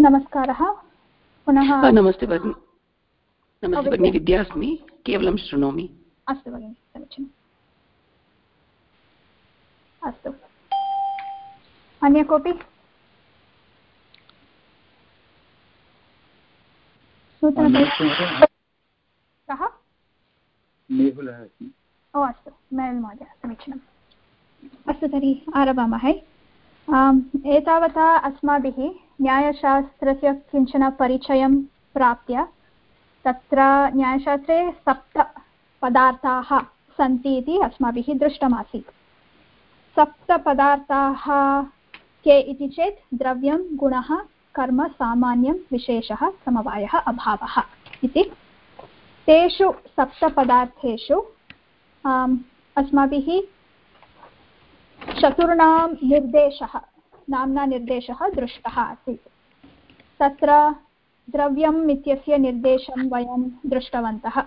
नमस्कारः। पुनः नमस्ते भगिनि। नमस्ते भगिनि विद्या अस्मि। केवलं शृणोमि। अस्तु भगिनि समीचीनम्। अस्तु। अन्य कोऽपि? कः? मेहुलः अस्मि। ओ अस्तु। मेहुल् महोदय समीचीनम्। अस्तु तर्हि आरभामहे। एतावता अस्माभिः न्यायशास्त्रस्य किंचन परिचयं प्राप्य तत्र न्यायशास्त्रे सप्तपदार्थाः सन्ति इति अस्माभिः दृष्टमासीत्। सप्तपदार्थाः के इति चेत् द्रव्यं, गुणः, कर्म, सामान्यं, विशेषः, समवायः, अभावः इति। तेषु सप्तपदार्थेषु अस्माभिः चतुर्णां निर्देशः नाम्ना निर्देशः दृष्टः आसीत्। तत्र द्रव्यम् इत्यस्य निर्देशं वयं दृष्टवन्तः।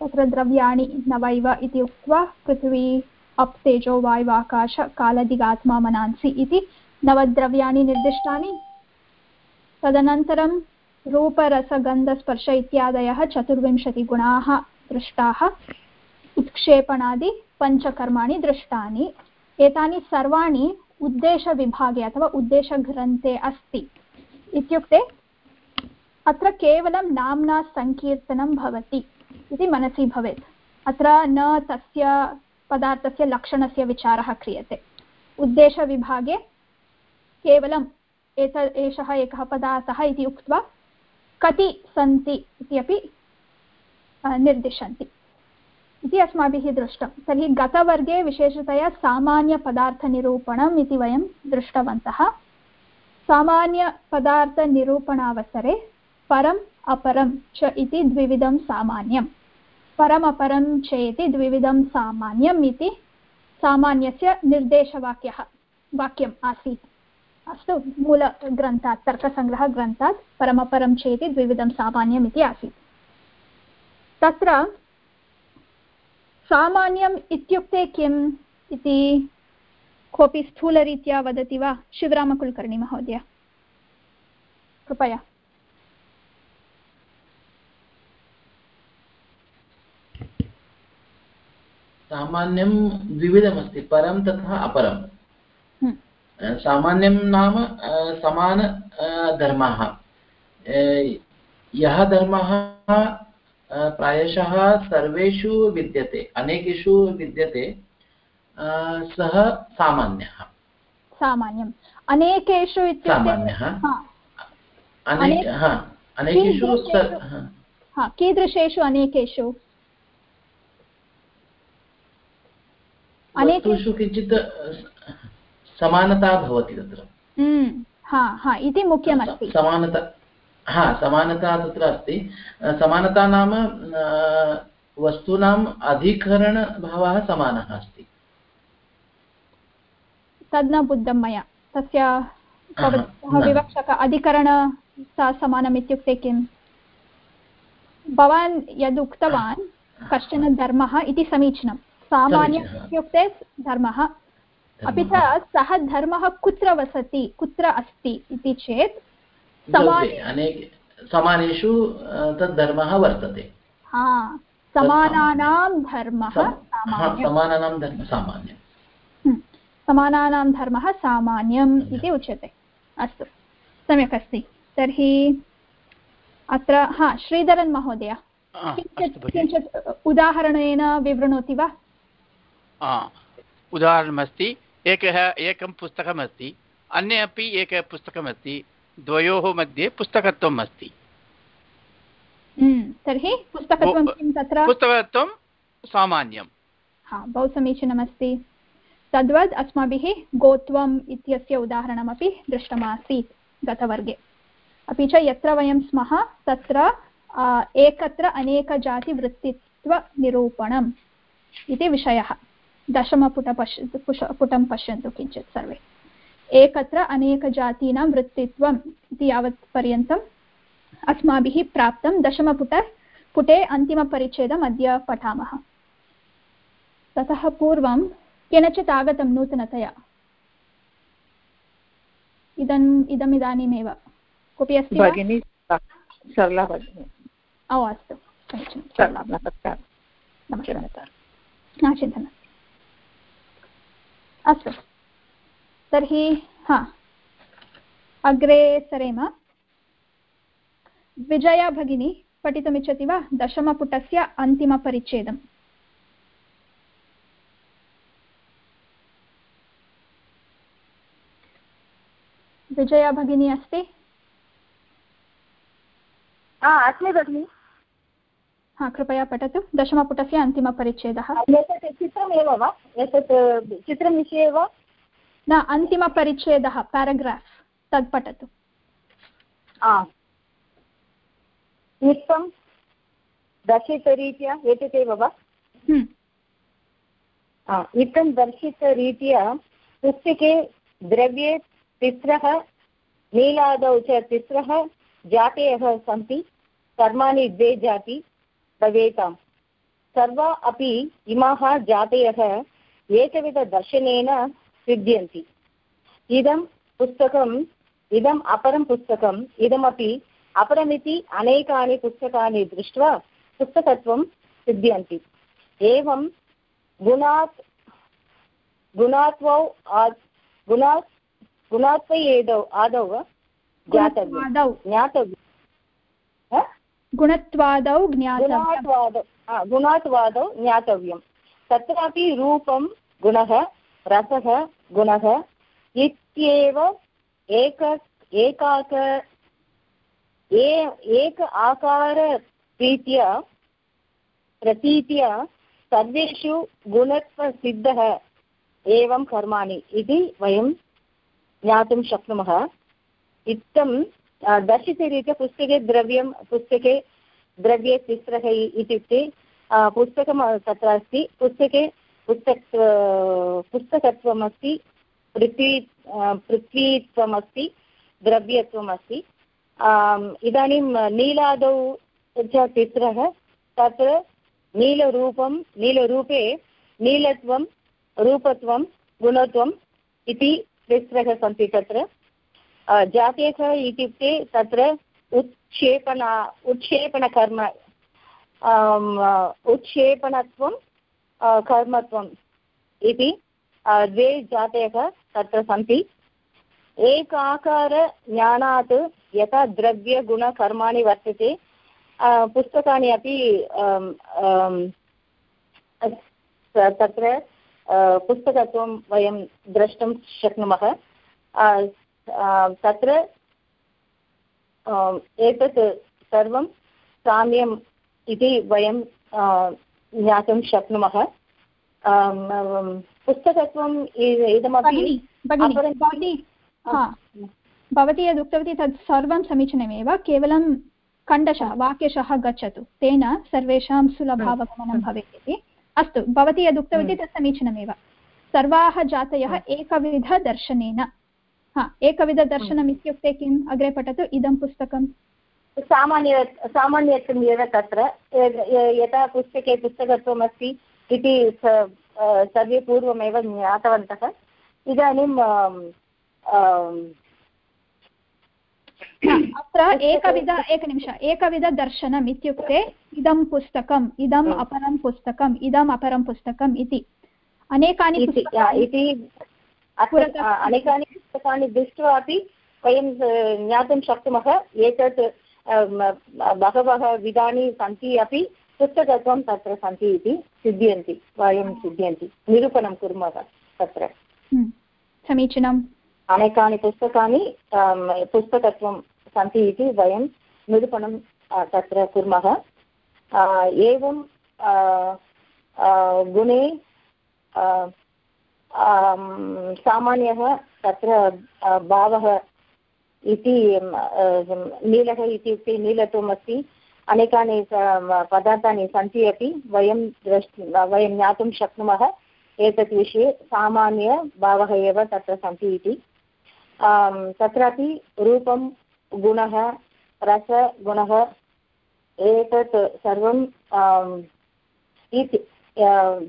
तत्र द्रव्याणि नवैव इति उक्त्वा पृथ्वी, अप्, तेजो वायुवाकाश कालदिगात्मा, मनांसि इति नवद्रव्याणि निर्दिष्टानि। तदनन्तरं रूपरसगन्धस्पर्श इत्यादयः चतुर्विंशतिगुणाः दृष्टाः। उत्क्षेपणादि पञ्चकर्माणि दृष्टानि। एतानि सर्वाणि उद्देशविभागे अथवा उद्देशग्रन्थे अस्ति। इत्युक्ते, अत्र केवलं नाम्ना सङ्कीर्तनं भवति इति मनसि भवेत्। अत्र न तस्य पदार्थस्य लक्षणस्य विचारः क्रियते। उद्देशविभागे केवलम् एत, एषः एकः पदार्थः इति उक्त्वा कति सन्ति इति अपि निर्दिशन्ति। इति अस्माभिः दृष्टं। तर्हि गतवर्गे विशेषतया सामान्यपदार्थनिरूपणम् इति वयं दृष्टवन्तः। सामान्यपदार्थनिरूपणावसरे परम् अपरं च इति द्विविधं सामान्यं परमपरं चेति द्विविधं सामान्यम् इति सामान्यस्य निर्देशवाक्यः, वाक्यम् आसीत्। अस्तु, मूलग्रन्थात् तर्कसङ्ग्रहग्रन्थात् परमपरं चेति द्विविधं सामान्यम् इति आसीत्। तत्र सामान्यम् इत्युक्ते किम् इति कोऽपि स्थूलरीत्या वदति वा? शिवरामकुलकर्णी महोदय कृपया। सामान्यं द्विविधमस्ति परं तथा अपरं। हम्म। सामान्यं नाम समान धर्मः। यः धर्मः प्रायशः सर्वेषु विद्यते अनेकेषु विद्यते सः सामान्यः। सामान्यम्। अनेकेषु सामान्यः। अनेकेषु कीदृशेषु अनेकेषु? वस्तुषु किञ्चित् समानता भवति तत्र। हम्म, इति मुख्यमस्ति। समानता हा समानता तत्र अस्ति। समानता नाम वस्तूनाम् अधिकरणभावः समानः अस्ति। तद् न बुद्धं मया। तस्य विवक्षक अधिकरण समानम् इत्युक्ते किम्? भवान् यद् उक्तवान् कश्चन धर्मः इति समीचीनं। सामान्यम् इत्युक्ते धर्मः। अपि च सः धर्मः कुत्र वसति कुत्र अस्ति इति चेत् समानेषु तद् धर्मः वर्तते। समानानां धर्मः समानानां धर्मः सामान्यं हम्म, समानानां धर्मः सामान्यम् इति उच्यते। अस्तु सम्यक् अस्ति। तर्हि अत्र हा श्रीधरन् महोदय। किञ्चित् किञ्चित् उदाहरणेन विवृणोति वा? उदाहरणमस्ति एकः एकं पुस्तकमस्ति। अन्ये अपि एकं पुस्तकमस्ति। द्वयोः मध्ये पुस्तकत्वम् अस्ति। हम्म, तर्हि पुस्तकत्वं किं तत्र? पुस्तकत्वं सामान्यं हा बहु समीचीनमस्ति तद्वत् अस्माभिः गोत्वम् इत्यस्य उदाहरणमपि दृष्टमासीत् गतवर्गे। अपि च यत्र वयं स्मः तत्र एकत्र अनेकजातिवृत्तित्वनिरूपणम् इति विषयः। दशमपुट पश्य पुटं पश्यन्तु किञ्चित् सर्वे। एकत्र अनेकजातीनां वृत्तित्वम् इति यावत् पर्यन्तम् अस्माभिः प्राप्तं दशमपुट पुटे अन्तिमपरिच्छेदम् अद्य पठामः। ततः पूर्वं केनचित् आगतं नूतनतया? इदम् इदमिदानीमेव। कोऽपि अस्ति भगिनी सरला भगिनी। ओ अस्तु। समीचीनं। नमस्कारः। नमस्कारः। न चिन्ता नास्ति अस्तु। तर्हि हा। अग्रे सरेम। विजया भगिनी पठितुमिच्छति वा? दशमपुटस्य अन्तिमपरिच्छेदम्। विजया भगिनी अस्ति? अस्मि भगिनि। हा कृपया पठतु। दशमपुटस्य अन्तिमपरिच्छेदः। एतत् चित्रमेव वा? एतत् चित्रं विषये वा? न अन्तिमपरिच्छेदः पेराग्राफ् तत् पठतु दर्शितरीत्या एतदेव वा इत्थं दर्शितरीत्या पुस्तके द्रव्ये तिस्रः नीलादौ च तिस्रः जातयः सन्ति कर्माणि द्वे जाति भवेताम् सर्वा अपि इमाः जातयः एकविधदर्शनेन सिद्ध्यन्ति इदं पुस्तकम् इदम् अपरं पुस्तकम् इदमपि अपरमिति अनेकानि पुस्तकानि दृष्ट्वा पुस्तकत्वं सिद्ध्यन्ति। एवं गुणात् गुणात्वौ गुणात् गुणात्वयेदौ आदौ ज्ञातव्यं। ज्ञातव्यं। गुणत्वादौ गुणात्वादौ गुणात्वादौ ज्ञातव्यं। तत्रापि रूपं गुणः रसः गुणः इत्येव एक एकाक एक आकाररीत्या प्रतीत्या सर्वेषु गुणत्वसिद्धः एवं कर्माणि इति वयं ज्ञातुं शक्नुमः। इत्थं दर्शितरीत्या पुस्तके द्रव्यं, पुस्तके द्रव्ये तिस्रः इत्युक्ते पुस्तकं तत्र अस्ति। पुस्तके पुस्तक पुस्तकत्वमस्ति पृथ्वी पृथ्वीत्वमस्ति, द्रव्यत्वमस्ति। इदानीं नीलादौ च तिस्रः तत्र नीलरूपं, नीलरूपे नीलत्वं, रूपत्वं, गुणत्वम् इति तिस्रः सन्ति तत्र। जातेः इत्युक्ते तत्र उत्क्षेपण उत्क्षेपणकर्म उत्क्षेपणत्वं कर्मत्वम् इति द्वे जातयः तत्र सन्ति। एकाकारज्ञानात् यथा द्रव्यगुणकर्माणि वर्तते पुस्तकानि अपि तत्र पुस्तकत्वं वयं द्रष्टुं शक्नुमः। तत्र एतत् सर्वं साम्यम् इति वयं ज्ञातुं शक्नुमः। पुस्तकत्वम् इदमपि भवती यद् उक्तवती तत् सर्वं समीचीनमेव केवलं खण्डशः वाक्यशः गच्छतु तेन सर्वेषां सुलभावगमनं भवेत् इति। अस्तु भवती यद् उक्तवती तत् समीचीनमेव। सर्वाः जातयः एकविधदर्शनेन। हा एकविधदर्शनम् इत्युक्ते किम्? अग्रे पठतु इदं पुस्तकं सामान्य सामान्यत्वम् एव तत्र। यथा पुस्तके पुस्तकत्वम् अस्ति इति सर्वे पूर्वमेव ज्ञातवन्तः। इदानीं अत्र एकविध एकनिमिष। एकविधदर्शनम् इत्युक्ते इदं पुस्तकम् इदम् अपरं पुस्तकम् इदम् अपरं पुस्तकम् इति। अनेकानि इति अनेकानि पुस्तकानि दृष्ट्वा अपि वयं ज्ञातुं शक्नुमः। एतत् बहवः विधानि सन्ति अपि पुस्तकत्वं तत्र सन्ति इति सिद्ध्यन्ति वयं सिद्ध्यन्ति निरूपणं कुर्मः तत्र। समीचीनम् अनेकानि पुस्तकानि पुस्तकत्वं सन्ति इति वयं निरूपणं तत्र कुर्मः। एवं गुणे सामान्यः तत्र भावः इति नीलः इत्युक्ते नीलत्वमस्ति अनेकानि पदार्थानि सन्ति अपि, वयं द्रष् वयं ज्ञातुं शक्नुमः एतत् विषये। सामान्यभावः एव तत्र सन्ति इति। तत्रापि रूपं, गुणः रसगुणः एतत् सर्वं इति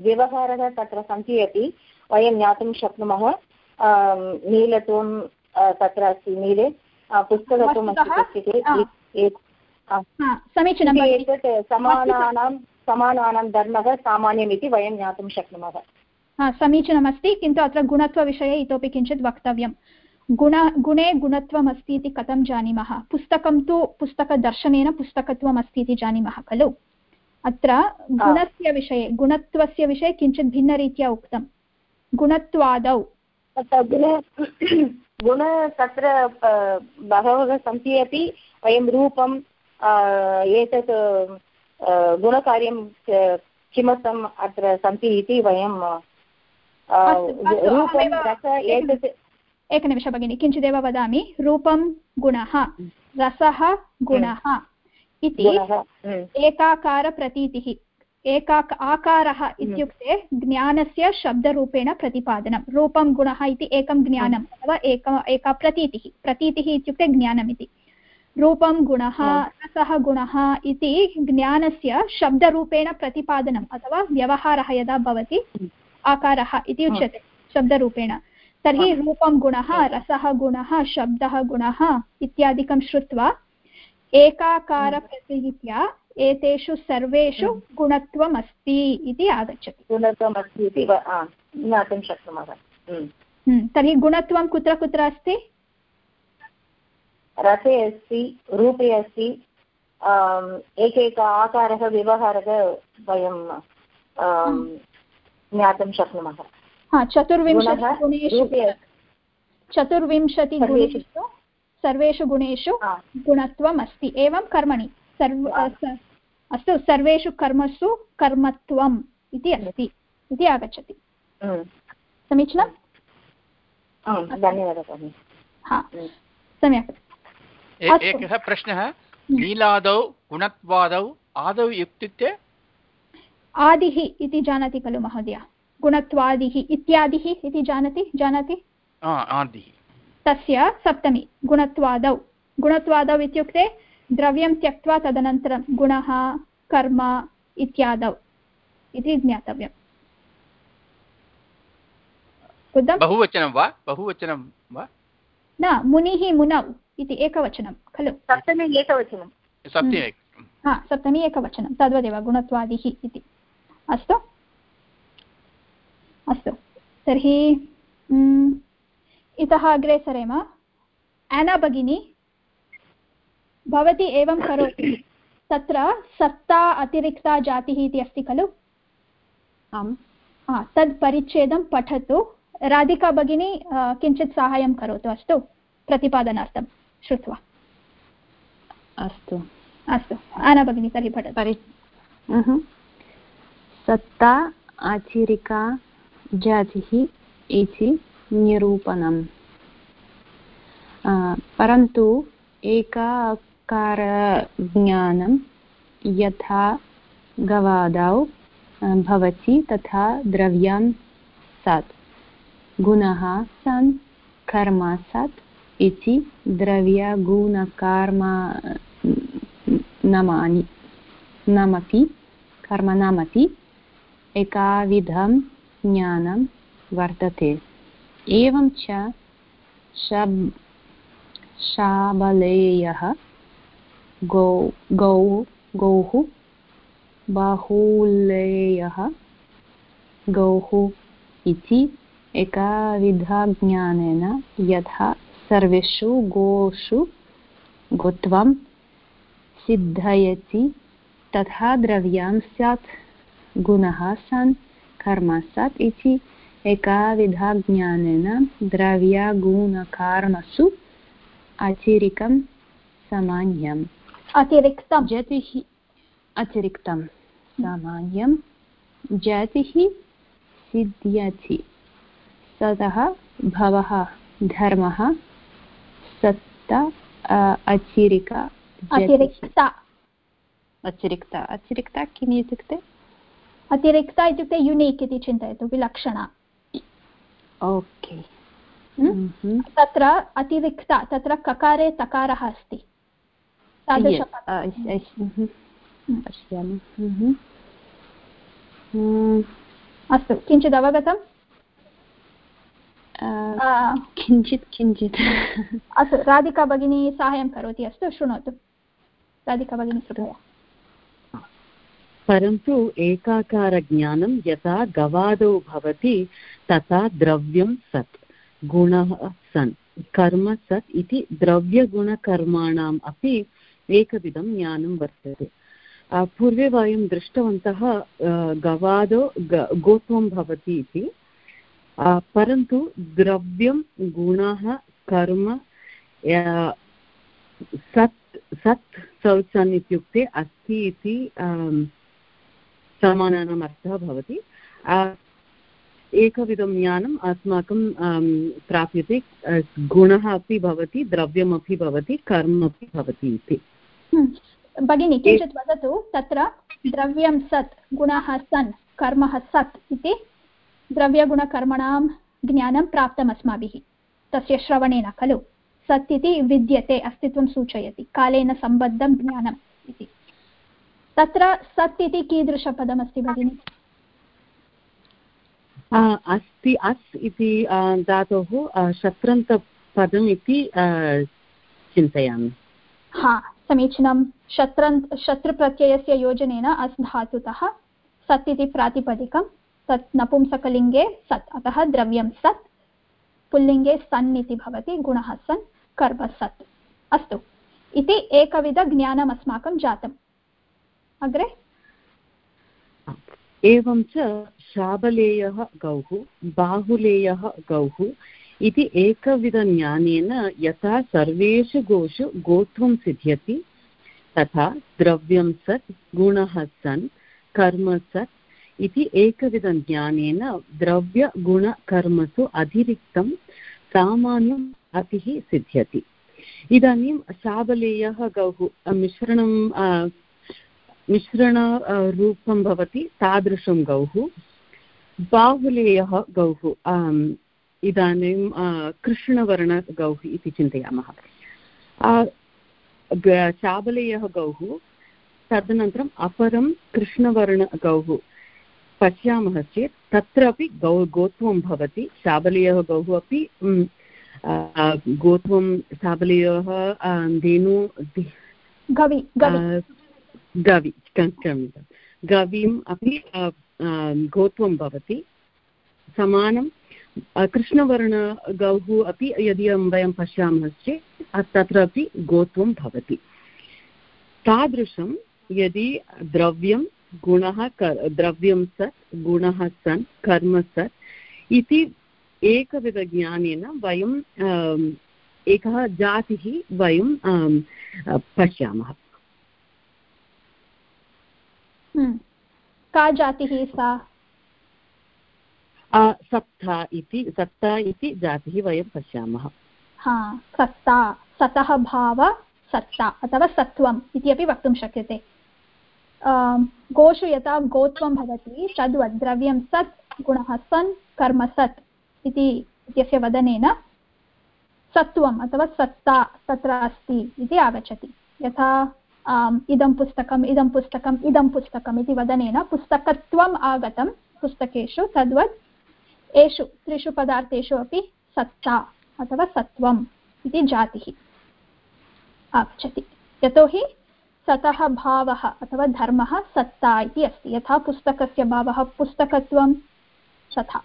व्यवहारः तत्र सन्ति अपि, वयं ज्ञातुं शक्नुमः। नीलत्वं तत्र अस्ति नीले। पुस्तकत्वम् वस्तुतः, अस्ति चेत् आ. ए- ए- हा, समीचीनं इति भगिनि एतत् समानानां समानानां धर्मः सामान्यमिति वयं ज्ञातुं शक्नुमः हा समीचीनमस्ति किन्तु अत्र गुणत्वविषये इतोपि किञ्चित् वक्तव्यं गुण गुणे गुणत्वम् अस्ति इति कथं जानीमः पुस्तकं तु पुस्तकदर्शनेन पुस्तकत्वम् अस्ति इति जानीमः खलु अत्र गुणस्य विषये गुणत्वस्य विषये किञ्चित् भिन्नरीत्या उक्तं गुणत्वादौ गुण तत्र बहवः सन्ति अपि वयं रूपं एतत् गुणकार्यं किमर्थम् अत्र सन्ति इति वयं रूपं रस एतत् एकनिमिष भगिनि किञ्चिदेव वदामि रूपं गुणः रसः गुणः इति हम्म, एकाकारप्रतीतिः। एकाक आकारः इत्युक्ते ज्ञानस्य शब्दरूपेण प्रतिपादनं रूपं गुणः इति एकं ज्ञानम् अथवा एक एका प्रतीतिः प्रतीतिः इत्युक्ते ज्ञानम् इति। रूपं गुणः रसः गुणः इति ज्ञानस्य शब्दरूपेण प्रतिपादनम् अथवा व्यवहारः यदा भवति आकारः इति उच्यते शब्दरूपेण। तर्हि रूपं गुणः रसः गुणः शब्दः गुणः इत्यादिकं श्रुत्वा एकाकारप्रतीत्या एतेषु सर्वेषु गुणत्वम् अस्ति इति आगच्छति। गुणत्वम् अस्ति इति ज्ञातुं शक्नुमः। हम्म। हम्म, तर्हि गुणत्वं कुत्र कुत्र अस्ति? रसे अस्ति रूपे अस्ति एकैक आकारः व्यवहारः वयं ज्ञातुं शक्नुमः। हा चतुर्विंशति गुणः गुणेषु रूपे अस्ति। चतुर्विंशतिगुणेषु सर्वेषु गुणेषु गुणत्वम् अस्ति एवं कर्मणि। सर्व अस्तु सर्वेषु कर्मसु कर्मत्वम् इति अस्ति इति आगच्छति। हम्म, समीचीनम्। सम्यक्। एकः प्रश्नः नीलादौ गुणत्वादौ आदौ इत्युक्ते? आदिः इति जानाति खलु महोदय। गुणत्वादिः इत्यादिः इति जानाति जानाति? तस्य सप्तमी गुणत्वादौ। गुणत्वादौ इत्युक्ते द्रव्यं त्यक्त्वा तदनन्तरं गुणः कर्म इत्यादौ इति ज्ञातव्यम्। बहुवचनं वा? बहुवचनं वा? न मुनिः मुनौ इति एकवचनं खलु? सप्तमी एकवचनं। सप्तमी हा सप्तमी एकवचनं तद्वदेव गुणत्वादिः इति। अस्तु? अस्तु। तर्हि इतः अग्रे सरेम। एना भगिनी भवती एवं करोति। तत्र सत्ता अतिरिक्ता जातिः इति अस्ति खलु? आम्। तद् परिच्छेदं पठतु। राधिका भगिनी किञ्चित् साहाय्यं करोतु अस्तु? प्रतिपादनार्थं श्रुत्वा। अस्तु। अस्तु। आना भगिनी तर्हि पठतु। परि. सत्ता आचिरिका जातिः इति निरूपणम्। आ, परन्तु एकाकारज्ञानं यथा गवादौ भवति तथा द्रव्यं सत्। गुणः सन्, कर्म सत् इति द्रव्यगुणकर्म नमानि नमपि कर्मणामपि एकाविधं ज्ञानं वर्तते। एवं च शब्, शाबलेयः गौ गौ, गौः, बाहुलेयः, गौः इति एकाविधज्ञानेन यथा सर्वेषु गोषु गोत्वं सिद्धयति, तथा द्रव्यं स्यात्, गुणः सन्, कर्म सत् इति एकाविधज्ञानेन द्रव्यगुणकारणसु अतिरिक्तं सामान्यम्। अतिरिक्तं जतिः अतिरिक्तं सामान्यं जातिः सिद्ध्यति। सतः भवः धर्मः। सत्ता अ, अतिरिका अतिरिक्ता। अतिरिक्ता। अतिरिक्ता किम् इत्युक्ते? अतिरिक्ता इत्युक्ते युनीक् इति चिन्तयतु विलक्षणा। ओके हम्म? Mhm. तत्र अतिरिक्ता तत्र ककारे तकारः अस्ति। पश्यामि अस्तु किञ्चित् अवगतम् किञ्चित् किञ्चित् अस्तु राधिका भगिनी साहाय्यं करोति अस्तु शृणोतु राधिका भगिनी कृपया परन्तु एकाकारज्ञानं यथा गवादौ भवति तथा द्रव्यं सत् गुणः सन् कर्म सत् इति द्रव्यगुणकर्माणाम् अपि एकविधं ज्ञानं वर्तते। पूर्वे वयं दृष्टवन्तः गवादौ गोत्वं भवति इति। परन्तु द्रव्यं, गुणः, कर्म सत् सत् सौचन् इत्युक्ते अस्ति इति समानानाम् अर्थः भवति। एकविधं ज्ञानम् अस्माकं प्राप्यते। गुणः अपि भवति, द्रव्यमपि भवति कर्म अपि भवति इति। भगिनी किञ्चित् वदतु तत्र द्रव्यं सत् गुणः सन् कर्मः सत् इति द्रव्यगुणकर्मणां ज्ञानं प्राप्तम् अस्माभिः तस्य श्रवणेन खलु? सत् इति विद्यते अस्तित्वं सूचयति कालेन सम्बद्धं ज्ञानम् इति। तत्र सत् इति कीदृशपदमस्ति भगिनि? अस्ति अस् इति धातोः शत्रन्तपदम् इति चिन्तयामि। हा समीचीनं शत्रन्त् शत्रुप्रत्ययस्य योजनेन अस् धातुतः सत् इति प्रातिपदिकं, तत् नपुंसकलिङ्गे सत्, अतः द्रव्यं सत्, पुल्लिङ्गे सन् इति भवति, गुणः सन्, कर्म सत्। अस्तु। इति एकविधज्ञानम् अस्माकं जातम्। अग्रे? एवं च शाबलेयः गौः, बाहुलेयः गौः इति एकविधज्ञानेन यथा सर्वेषु गोषु गोत्वं सिद्ध्यति, तथा द्रव्यं सत्, गुणः सन्, कर्म सत् इति एकविधज्ञानेन द्रव्यगुणकर्मसु अतिरिक्तं सामान्यम् अतिः सिद्ध्यति। इदानीं शाबलेयः गौः मिश्रणं मिश्रणरूपं भवति तादृशं गौः। बाहुलेयः गौः इदानीं कृष्णवर्णगौः इति चिन्तयामः। चाबलेयः गौः तदनन्तरम् अपरं कृष्णवर्णगौः पश्यामः चेत् तत्रापि गौ गोत्वं भवति। शाबलीयः गौः अपि गोत्वं शाबलीयः धेनु गवि गवि। क्षम्यतां गवीम् अपि गोत्वं भवति। समानं आ, कृष्णवर्णगौः अपि यदि वयं पश्यामः तत्रापि गोत्वं भवति। तादृशं यदि द्रव्यं गुणः द्रव्यं सत् गुणः सन् कर्म सत् इति एकविधज्ञानेन वयं एकः जातिः वयं पश्यामः। हम्म। का जातिः सा? सत्ता इति सत्ता इति जातिः वयं पश्यामः। सत्ता सतः भाव, सत्ता, अथवा सत्त्वम् इति अपि वक्तुं शक्यते। गोषु यथा गोत्वं भवति तद्वत् द्रव्यं सत्, गुणः सन्, कर्म सत् इति इत्यस्य वदनेन सत्त्वम् अथवा सत्ता तत्र अस्ति इति आगच्छति। यथा इदं पुस्तकम् इदं पुस्तकम् इदं पुस्तकम् इति वदनेन पुस्तकत्वम् आगतं पुस्तकेषु तद्वत् एषु, त्रिषु पदार्थेषु अपि सत्ता अथवा सत्त्वम् इति जातिः आगच्छति। यतोहि सतः भावः अथवा धर्मः सत्ता इति अस्ति। यथा पुस्तकस्य भावः पुस्तकत्वं तथा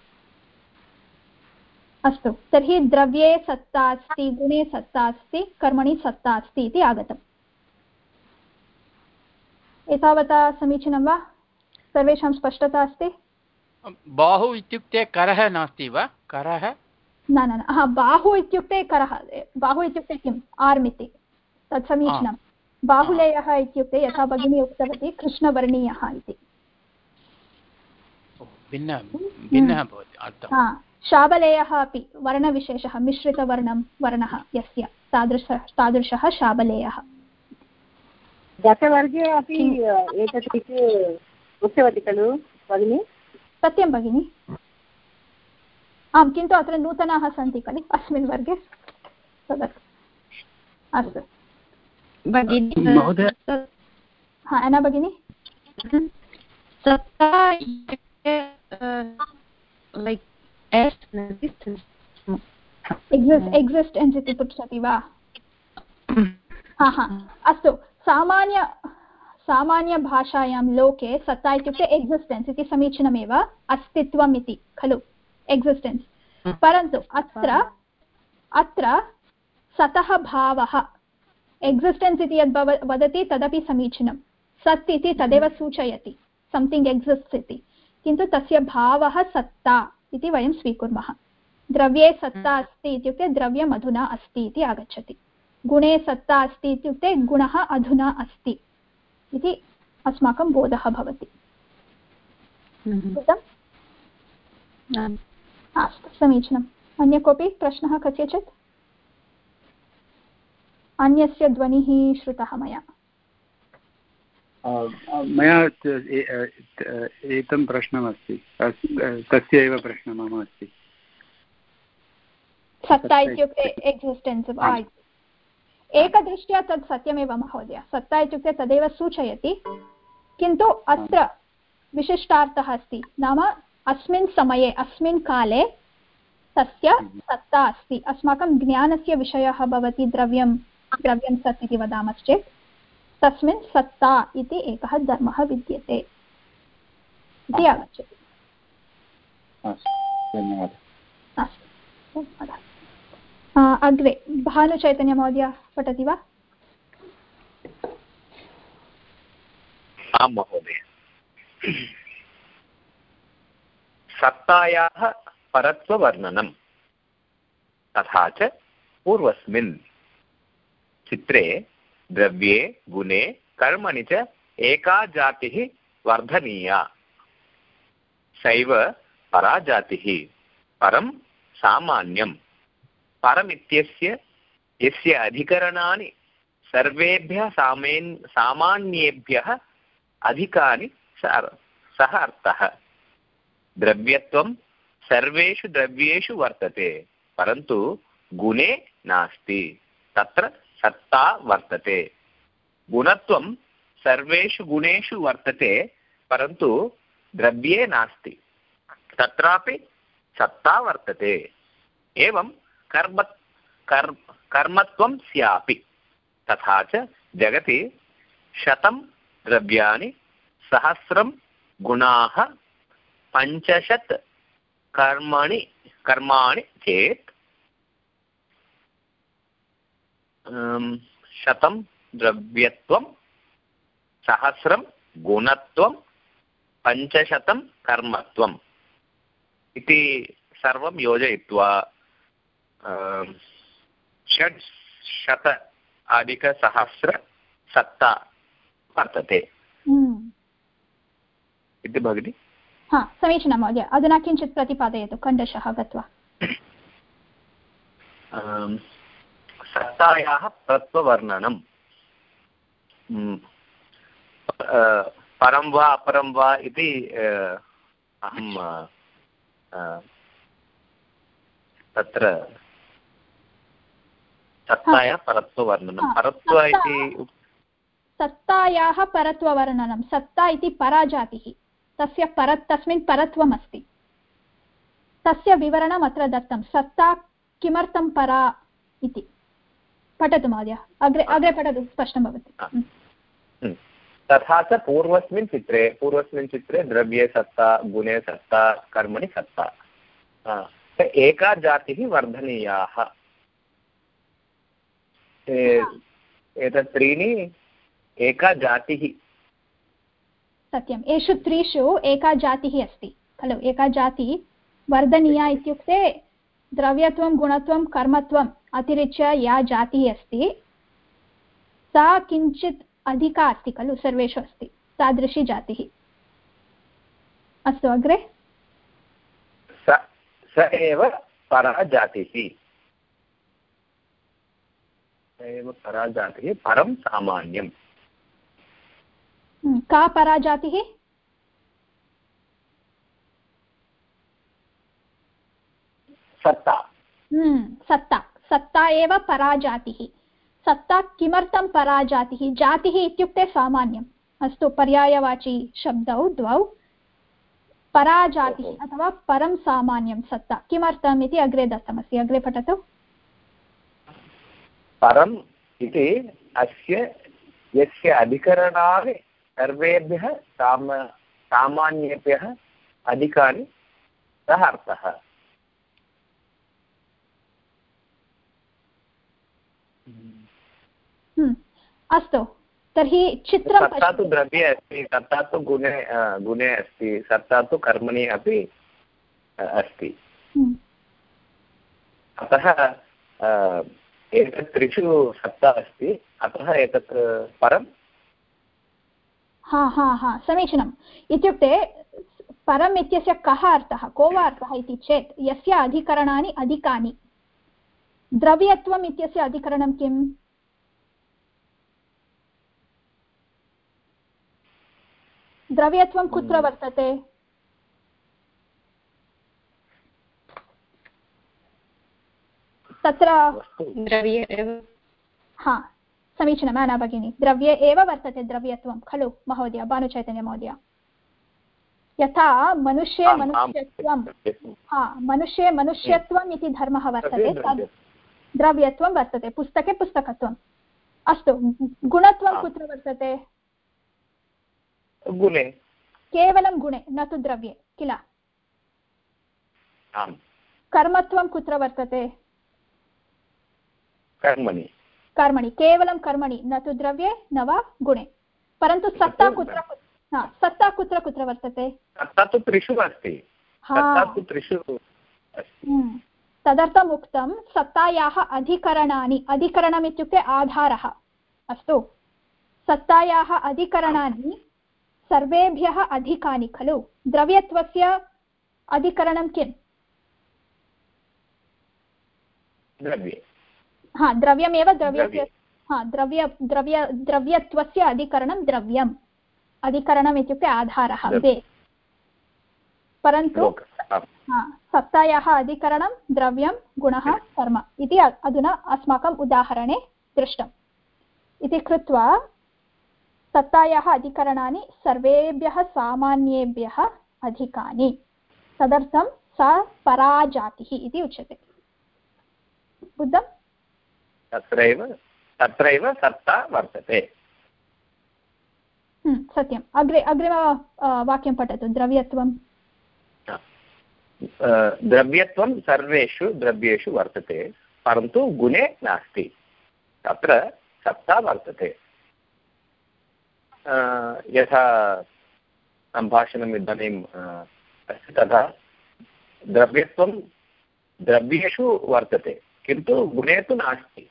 अस्तु, तर्हि द्रव्ये सत्ता अस्ति, गुणे सत्ता अस्ति, कर्मणि सत्ता अस्ति इति आगतम्। एतावता समीचीनं वा? सर्वेषां स्पष्टता अस्ति? बाहु इत्युक्ते करः नास्ति वा? करः? न न न हा बाहु इत्युक्ते करः बाहु इत्युक्ते किम् आर्म् इति तत् समीचीनं. बाहुलेयः इत्युक्ते यथा भगिनी उक्तवती कृष्णवर्णीयः इति। भिन्नः भिन्नः भवति शाबलेयः अपि वर्णविशेषः मिश्रितवर्णं वर्णः यस्य तादृश तादृशः शाबलेयः। गतवर्गे अपि एतत् इति उक्तवती खलु भगिनि? सत्यं भगिनि। आं किन्तु अत्र नूतनाः सन्ति खलु अस्मिन् वर्गे। तदस्तु अस्तु। भगिनी हा अना भगिनि? सत्ता लैक् एस् एक्सिस् एक्सिस्टेन्स् इति पृच्छति वा? हा हा। अस्तु सामान्य सामान्यभाषायां लोके सत्ता इत्युक्ते एक्सिस्टेन्स् इति समीचीनमेव अस्तित्वम् इति खलु एक्सिस्टेन्स् परन्तु अत्र अत्र सतः भावः एक्सिस्टेन्स् इति यद् वदति तदपि समीचीनं। सत् इति तदेव सूचयति संथिङ्ग् एक्सिस्ट्स् इति। किन्तु तस्य भावः सत्ता इति वयं स्वीकुर्मः। द्रव्ये सत्ता अस्ति इत्युक्ते द्रव्यम् अधुना अस्ति इति आगच्छति। गुणे सत्ता अस्ति इत्युक्ते गुणः अधुना अस्ति। इति अस्माकं बोधः भवति। कृतम् अस्तु समीचीनम्। अन्य कोऽपि प्रश्नः कस्यचित्? अन्यस्य ध्वनिः श्रुतः मया। मया एकं प्रश्नमस्ति। तस्य एव प्रश्नः मम अस्ति। सत्ता इत्युक्ते एक्सिस्टेन्स् एकदृष्ट्या तत् सत्यमेव महोदय। सत्ता इत्युक्ते तदेव सूचयति। किन्तु अत्र विशिष्टार्थः अस्ति। नाम अस्मिन् समये अस्मिन् काले तस्य सत्ता अस्ति। अस्माकं ज्ञानस्य विषयः भवति द्रव्यं द्रव्यं सत् इति वदामश्चेत्। तस्मिन् सत्ता इति एकः धर्मः विद्यते इति आगच्छति। धन्यवादः। अस्तु धन्यवादः। अग्रे भानुचैतन्यमहोदय पठति वा? आं महोदय। सत्तायाः परत्ववर्णनं तथा च पूर्वस्मिन् चित्रे द्रव्ये, गुणे, कर्मणि च एका जातिः वर्धनीया सैव परा जातिः परं सामान्यं परमित्यस्य यस्य अधिकरणानि सर्वेभ्यः सामेन्, सामान्येभ्यः अधिकानि सः अर्थः। द्रव्यत्वं सर्वेषु द्रव्येषु वर्तते, परन्तु गुणे नास्ति, तत्र सत्ता वर्तते। गुणत्वं सर्वेषु गुणेषु वर्तते, परन्तु द्रव्ये नास्ति, तत्रापि सत्ता वर्तते। एवं कर्म कर् कर्मत्वं स्यापि। तथा च जगति शतं द्रव्याणि सहस्रं गुणाः पञ्चशत् कर्मणि, कर्माणि चेत् शतं द्रव्यत्वं, सहस्रं गुणत्वं, पञ्चशतं कर्मत्वम् इति सर्वं योजयित्वा षट् शत अधिकसहस्रसत्ता वर्तते इति भगिनि हा समीचीनं महोदय अधुना किञ्चित् प्रतिपादयतु खण्डशः गत्वा सत्तायाः तत्त्ववर्णनं परं वा अपरं वा इति अहं तत्र सत्तायाः परत्ववर्णनं। परत्व इति सत्तायाः परत्ववर्णनं। सत्ता इति पराजातिः। तस्य पर तस्मिन् परत्वम् अस्ति तस्य विवरणम् अत्र दत्तं। सत्ता किमर्थं परा इति। पठतु महोदय। अग्रे अग्रे पठतु स्पष्टं भवति। तथा च पूर्वस्मिन् चित्रे पूर्वस्मिन् चित्रे द्रव्ये सत्ता गुणे सत्ता कर्मणि सत्ता। एका जातिः वर्धनीयाः। एतत् त्रीणि एका जातिः। सत्यम्। एषु त्रिषु एका जातिः अस्ति। खलु एका जातिः वर्धनीया इत्युक्ते द्रव्यत्वं गुणत्वं कर्मत्वम् अतिरिच्य या जातिः अस्ति। सा किञ्चित् अधिका अस्ति खलु सर्वेषु अस्ति तादृशी जातिः। अस्तु अग्रे? स एव परा जातिः। एव परा जातिः परं सामान्यम्। का परा जातिः सत्ता सत्ता। सत्ता एव परा जातिः सत्ता किमर्थं परा जातिः जातिः इत्युक्ते सामान्यम्। अस्तु पर्यायवाची शब्दौ द्वौ। पराजातिः अथवा परं सामान्यं सत्ता। किमर्थम् इति अग्रे दत्तमस्ति। अग्रे पठतु। परम् इति अस्य यस्य अधिकरणानि सर्वेभ्यः साम सामान्येभ्यः अधिकानि सः अर्थः। हम्म, अस्तु। तर्हि चित्रं सत्ता तु द्रव्ये अस्ति सत्ता तु गुणे गुणे अस्ति सत्ता तु कर्मणि अपि अस्ति। हम्म, अतः एतत् त्रिषु सत्ता अस्ति। अतः एतत् परं हा हा हा समीचीनम्। इत्युक्ते परम् इत्यस्य कः अर्थः? को वा अर्थः इति चेत् यस्य अधिकरणानि अधिकानि। द्रव्यत्वम् इत्यस्य अधिकरणं किम्? द्रव्यत्वं कुत्र वर्तते? तत्र द्रव्ये एव। हा समीचीनं न भगिनि। द्रव्ये एव वर्तते द्रव्यत्वं। खलु महोदय भानुचैतन्यमहोदय। यथा मनुष्ये। मनुष्यत्वं। हा मनुष्ये मनुष्यत्वम् इति धर्मः वर्तते तद् द्रव्यत्वं वर्तते। पुस्तके पुस्तकत्वम्। अस्तु गुणत्वं। कुत्र वर्तते? गुणे। केवलं गुणे न तु द्रव्ये किल? कर्मत्वं कुत्र वर्तते? कर्मणि। कर्मणि केवलं कर्मणि न तु द्रव्ये न वा गुणे। परन्तु सत्ता कुत्र सत्ता कुत्र कुत्र वर्तते? सत्ता तु त्रिषु अस्ति। हा। सत्ता तु त्रिषु हम्म। तदर्थम् उक्तं सत्तायाः अधिकरणानि अधिकरणम् इत्युक्ते आधारः। अस्तु। सत्तायाः अधिकरणानि सर्वेभ्यः अधिकानि खलु? द्रव्यत्वस्य अधिकरणं किम्? द्रव्ये। हा द्रव्यमेव द्रव्यस्य द्रव्ये। हा द्रव्य द्रव्य द्रव्यत्वस्य अधिकरणं द्रव्यम्। अधिकरणम् इत्युक्ते आधारः। बेस् परन्तु सत्तायाः अधिकरणं द्रव्यं गुणः कर्म इति अधुना अस्माकम् उदाहरणे दृष्टम्। इति कृत्वा सत्तायाः अधिकरणानि सर्वेभ्यः सामान्येभ्यः अधिकानि। तदर्थं सा पराजातिः इति उच्यते। बुद्धम्? तत्रैव तत्रैव सत्ता वर्तते। हम्म, सत्यम्। अग्रे अग्रिम वाक्यं पठतु। द्रव्यत्वं द्रव्यत्वं सर्वेषु द्रव्येषु वर्तते परन्तु गुणे नास्ति। तत्र सत्ता वर्तते। यथा सम्भाषणम् इदानीम् अस्ति तथा द्रव्यत्वं द्रव्येषु वर्तते किन्तु गुणे तु नास्ति।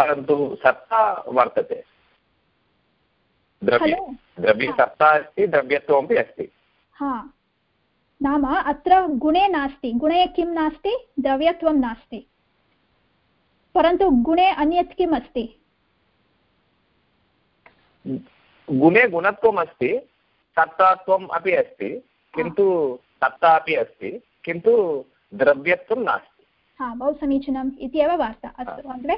परन्तु सत्ता वर्तते। द्रव्ये खलु द्रव्ये सत्ता अस्ति द्रव्यत्वमपि अस्ति। नाम अत्र गुणे नास्ति। गुणे किं नास्ति? द्रव्यत्वं नास्ति। परन्तु गुणे अन्यत् किम् अस्ति? गुणे गुणत्वम् अस्ति सत्तात्वम् अपि अस्ति किन्तु सत्ता अपि अस्ति किन्तु द्रव्यत्वं नास्ति। हा बहु समीचीनम् इत्येव वार्ता। अस्तु अग्रे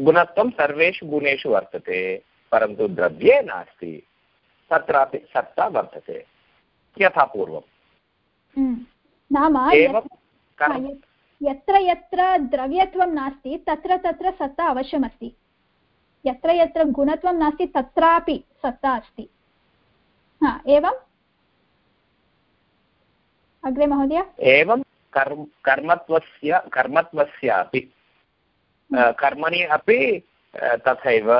गुणत्वं सर्वेषु गुणेषु वर्तते परन्तु द्रव्ये नास्ति तत्रापि सत्ता वर्तते यथा पूर्वम्। हम्म। नाम यत्र यत्र द्रव्यत्वं नास्ति तत्र तत्र सत्ता अवश्यमस्ति। यत्र यत्र गुणत्वं नास्ति तत्रापि सत्ता अस्ति। हा एवम्? अग्रे महोदय? एवं कर्म कर्मत्वस्य कर्मत्वस्यापि अ, कर्मणि अपि तथैव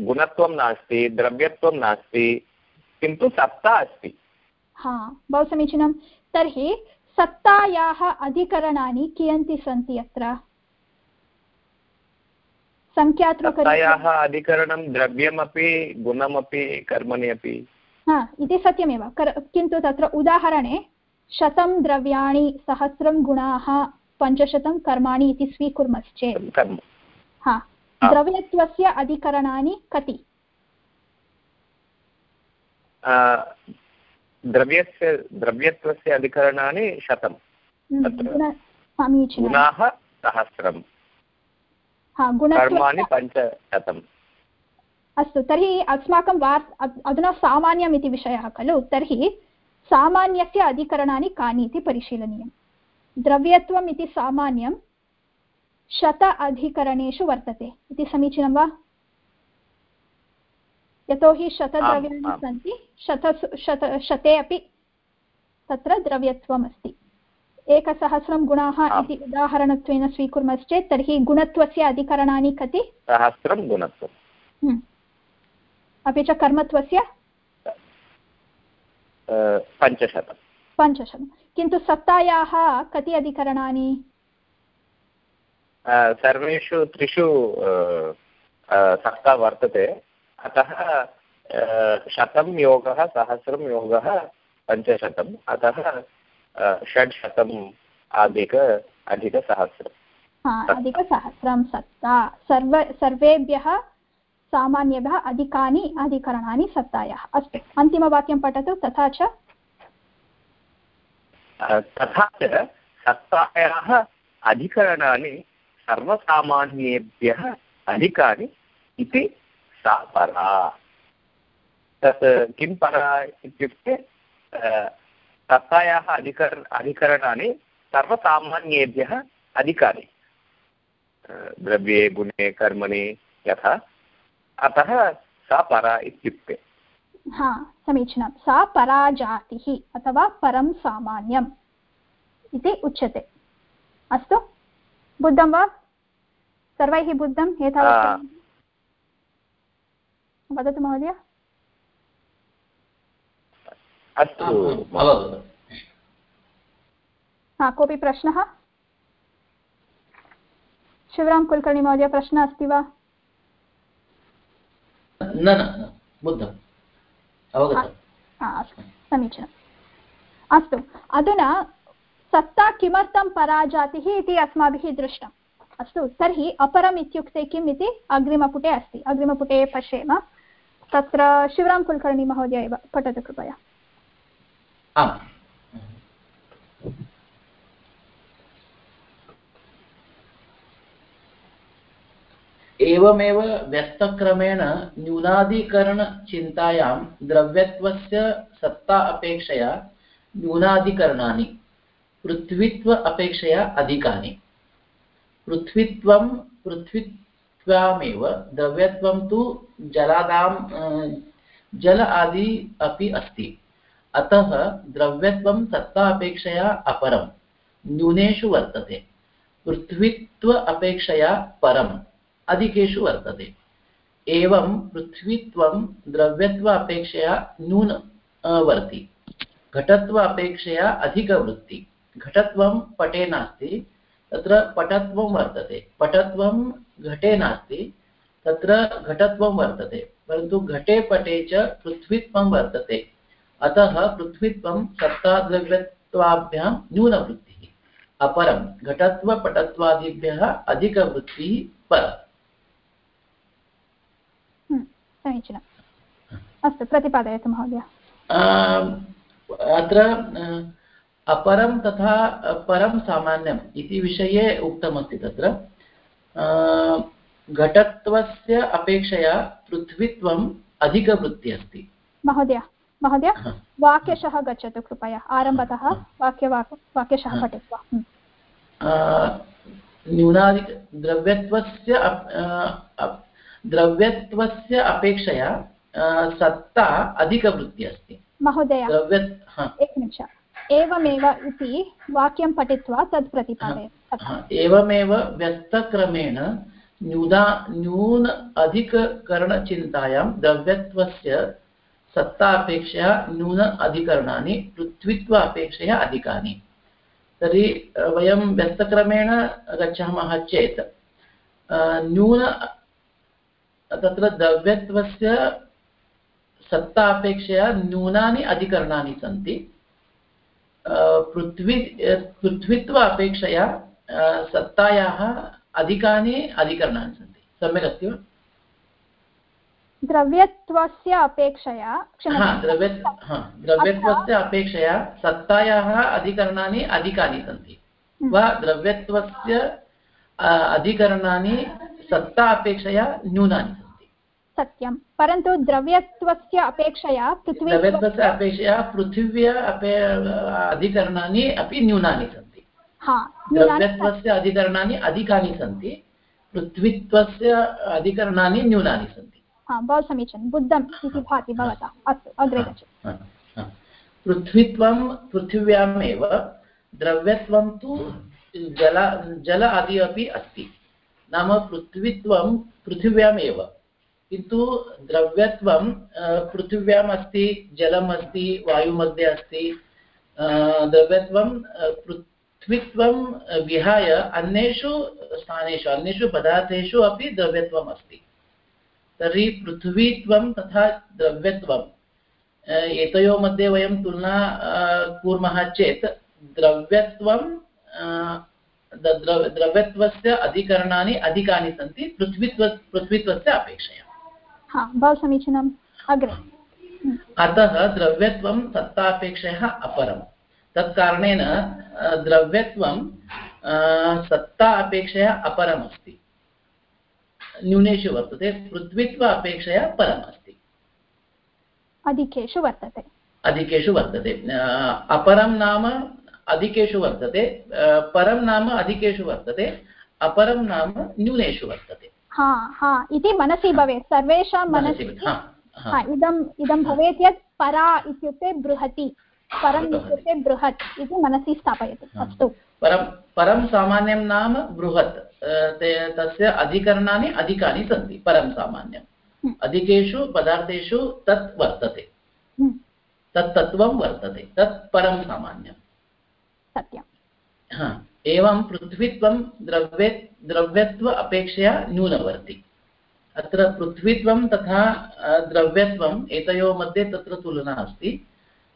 गुणत्वं नास्ति द्रव्यत्वं नास्ति किन्तु सत्ता अस्ति। हा बहु समीचीनं। तर्हि सत्तायाः अधिकरणानि कियन्ति सन्ति अत्र? सङ्ख्यात्मकरीत्या सत्तायाः अधिकरणं द्रव्यमपि गुणमपि कर्मणि अपि। हा इति सत्यमेव। किन्तु तत्र उदाहरणे शतं द्रव्याणि सहस्रं गुणाः पञ्चशतं कर्माणि इति स्वीकुर्मश्चेत्। कर्म हा। द्रव्यत्वस्य अधिकरणानि कति? द्रव्यस्य द्रव्यत्वस्य अधिकरणानि शतं हम्म, गुण सहस्रं हा कर्माणि गुणत्वस्य पञ्चशतं अस्तु तर्हि अस्माकं वार् अधुना सामान्यम् इति विषयः खलु। तर्हि सामान्यस्य अधिकरणानि कानि इति परिशीलनीयं द्रव्यत्वम् इति सामान्यं शत अधिकरणेषु वर्तते। इति समीचीनं वा? यतोहि शतद्रव्याणि सन्ति शत शत शते अपि तत्र द्रव्यत्वम् अस्ति एकसहस्रं गुणाः इति उदाहरणत्वेन स्वीकुर्मश्चेत् तर्हि गुणत्वस्य अधिकरणानि कति? सहस्रं गुणत्वम्। हम्म। अपि च कर्मत्वस्य? पञ्चशतं पञ्चशतं किन्तु सत्तायाः कति अधिकरणानि? सर्वेषु त्रिषु सत्ता वर्तते। अतः शतं योगः सहस्रं योगः पञ्चशतम्। अतः षड्शतम् अधिक अधिकसहस्रम् अधिकसहस्रं सत्ता सर्व सर्वेभ्यः सामान्येभ्यः अधिकानि अधिकरणानि सत्तायाः अस्तु अन्तिमवाक्यं पठतु तथा च तथा च सत्तायाः अधिकरणानि सर्वसामान्येभ्यः अधिकानि इति सा परा। तत् किं परा इत्युक्ते सत्तायाः अधिकर, अधिकरणानि सर्वसामान्येभ्यः अधिकानि। द्रव्ये, गुणे, कर्मणि यथा। अतः सा परा इत्युक्ते। हा समीचीनं. सा पराजातिः अथवा परं सामान्यम् इति उच्यते. अस्तु? बुद्धं वा? सर्वैः बुद्धम् एतावत् वदतु महोदय. अस्तु. हा कोऽपि प्रश्नः? शिवराम कुलकर्णी महोदय प्रश्नः अस्ति वा? न न बुद्धम्. अवगतम् अस्तु। समीचीनम् अस्तु। अधुना सत्ता किमर्थं पराजातिः इति अस्माभिः दृष्टम्। अस्तु तर्हि अपरम् इत्युक्ते किम् इति अग्रिमपुटे अस्ति। अग्रिमपुटे पश्येम। तत्र शिवरां कुलकर्णी महोदय एव पठतु कृपया। एवमेव व्यस्तक्रमेण न्यूनाधिकरणचिन्तायां द्रव्यत्वस्य सत्ता अपेक्षया न्यूनाधिकरणानि, पृथ्वीत्व अपेक्षया अधिकानि। पृथ्वीत्वं, पृथ्वीत्वामेव, द्रव्यत्वं तु जलादां जल आदि अपि अस्ति। अतः द्रव्यत्वं सत्ता अपेक्षया अपरं, न्यूनेषु वर्तते। पृथ्वीत्व अपेक्षया परम्। अधिकेषु वर्तते। एवं पृथ्वीत्वं द्रव्यत्व अपेक्षया न्यून वर्ति। घटत्व अपेक्षया अधिकवृत्ति घटत्वं पटे नास्ति, तत्र पटत्वं वर्तते। पटत्वं घटे नास्ति, तत्र घटत्वं वर्तते। परन्तु घटे पटे च पृथ्वीत्वं वर्तते। अतः पृथ्वीत्वं सत्ताद्रव्यत्वाभ्यां न्यूनवृत्तिः। अपरं घटत्वपटत्वादिभ्यः अधिकवृत्तिः पर। समीचीनम्। अस्तु प्रतिपादयतु महोदय। अत्र अपरं तथा परं सामान्यम् इति विषये उक्तमस्ति तत्र। घटत्वस्य अपेक्षया पृथ्वीत्वम् अधिकवृत्ति अस्ति। महोदय महोदय वाक्यशः गच्छतु कृपया। आरम्भतः वाक्यवाक् वाक्यशः पठित्वा। न्यूनाधिक द्रव्यत्वस्य द्रव्यत्वस्य अपेक्षया सत्ता अधिकवृत्ति अस्ति। महोदय एकनिमिष एवमेव इति वाक्यं पठित्वा तत् प्रतिपादय एवमेव व्यस्तक्रमेण न्यूना न्यून अधिककरणचिन्तायां द्रव्यत्वस्य सत्ता अपेक्षया न्यून अधिकरणानि पृथ्वीत्व अपेक्षया अधिकानि। तर्हि वयं व्यस्तक्रमेण गच्छामः चेत् न्यून तत्र द्रव्यत्वस्य सत्तापेक्षया न्यूनानि अधिकरणानि सन्ति। पृथ्वी पृथ्वीत्व अपेक्षया सत्तायाः अधिकानि अधिकरणानि सन्ति। सम्यक् अस्ति वा? द्रव्यत्वस्य अपेक्षया द्रव्य द्रव्यत्वस्य अपेक्षया सत्तायाः अधिकरणानि अधिकानि सन्ति। वा द्रव्यत्वस्य अधिकरणानि सत्ता अपेक्षया न्यूनानि सत्यं। परन्तु द्रव्यत्वस्य अपेक्षया पृथ्वी द्रव्यत्वस्य अपेक्षया पृथिव्या अपे अधिकरणानि अपि न्यूनानि सन्ति। हा द्रव्यत्वस्य अधिकरणानि अधिकानि सन्ति पृथ्वीत्वस्य अधिकरणानि न्यूनानि सन्ति। हा बहु समीचीनं। बुद्धम् इति भाति भवता। अस्तु अग्रे गच्छतु। पृथ्वीत्वं पृथिव्यामेव द्रव्यत्वं तु जल जल आदि अपि अस्ति। नाम पृथ्वीत्वं पृथिव्यामेव। किन्तु द्रव्यत्वं पृथिव्याम् अस्ति जलम् अस्ति वायुमध्ये अस्ति द्रव्यत्वं पृथ्वीत्वं विहाय अन्येषु स्थानेषु अन्येषु पदार्थेषु अपि द्रव्यत्वम् अस्ति। तर्हि पृथ्वीत्वं तथा द्रव्यत्वं अ, एतयोः मध्ये वयं तुलना कुर्मः चेत् द्रव्यत्वं द्रव्यत्वस्य अधिकरणानि अधिकानि सन्ति पृथ्वीत्व पृथ्वीत्वस्य अपेक्षया। हा बहु समीचीनम् अग्रे. अतः द्रव्यत्वं सत्तापेक्षया अपरं तत्कारणेन द्रव्यत्वं सत्ता अपेक्षया अपरमस्ति. न्यूनेषु वर्तते पृथ्वीत्व अपेक्षया परम् अस्ति अधिकेषु वर्तते. अधिकेषु वर्तते अपरं नाम अधिकेषु वर्तते परं नाम अधिकेषु वर्तते अपरं नाम न्यूनेषु वर्तते. हा हा इति मनसि भवेत् सर्वेषां मनसि इदम् इदं भवेत् यत् परा इत्युक्ते बृहति परम् इत्युक्ते बृहत् इति मनसि स्थापयतु अस्तु। परं परं सामान्यं नाम बृहत् तस्य अधिकरणानि अधिकानि सन्ति परं सामान्यम्। हम्म। अधिकेषु पदार्थेषु तत् वर्तते। हम्म, तत् तत्त्वं वर्तते तत् परं सामान्यम्। सत्यं हा। एवं पृथ्वीत्वं द्रव्ये, द्रव्यत्व अपेक्षया न्यूनवर्ति। अत्र पृथ्वीत्वं तथा द्रव्यत्वम् एतयोः मध्ये तत्र तुलना अस्ति।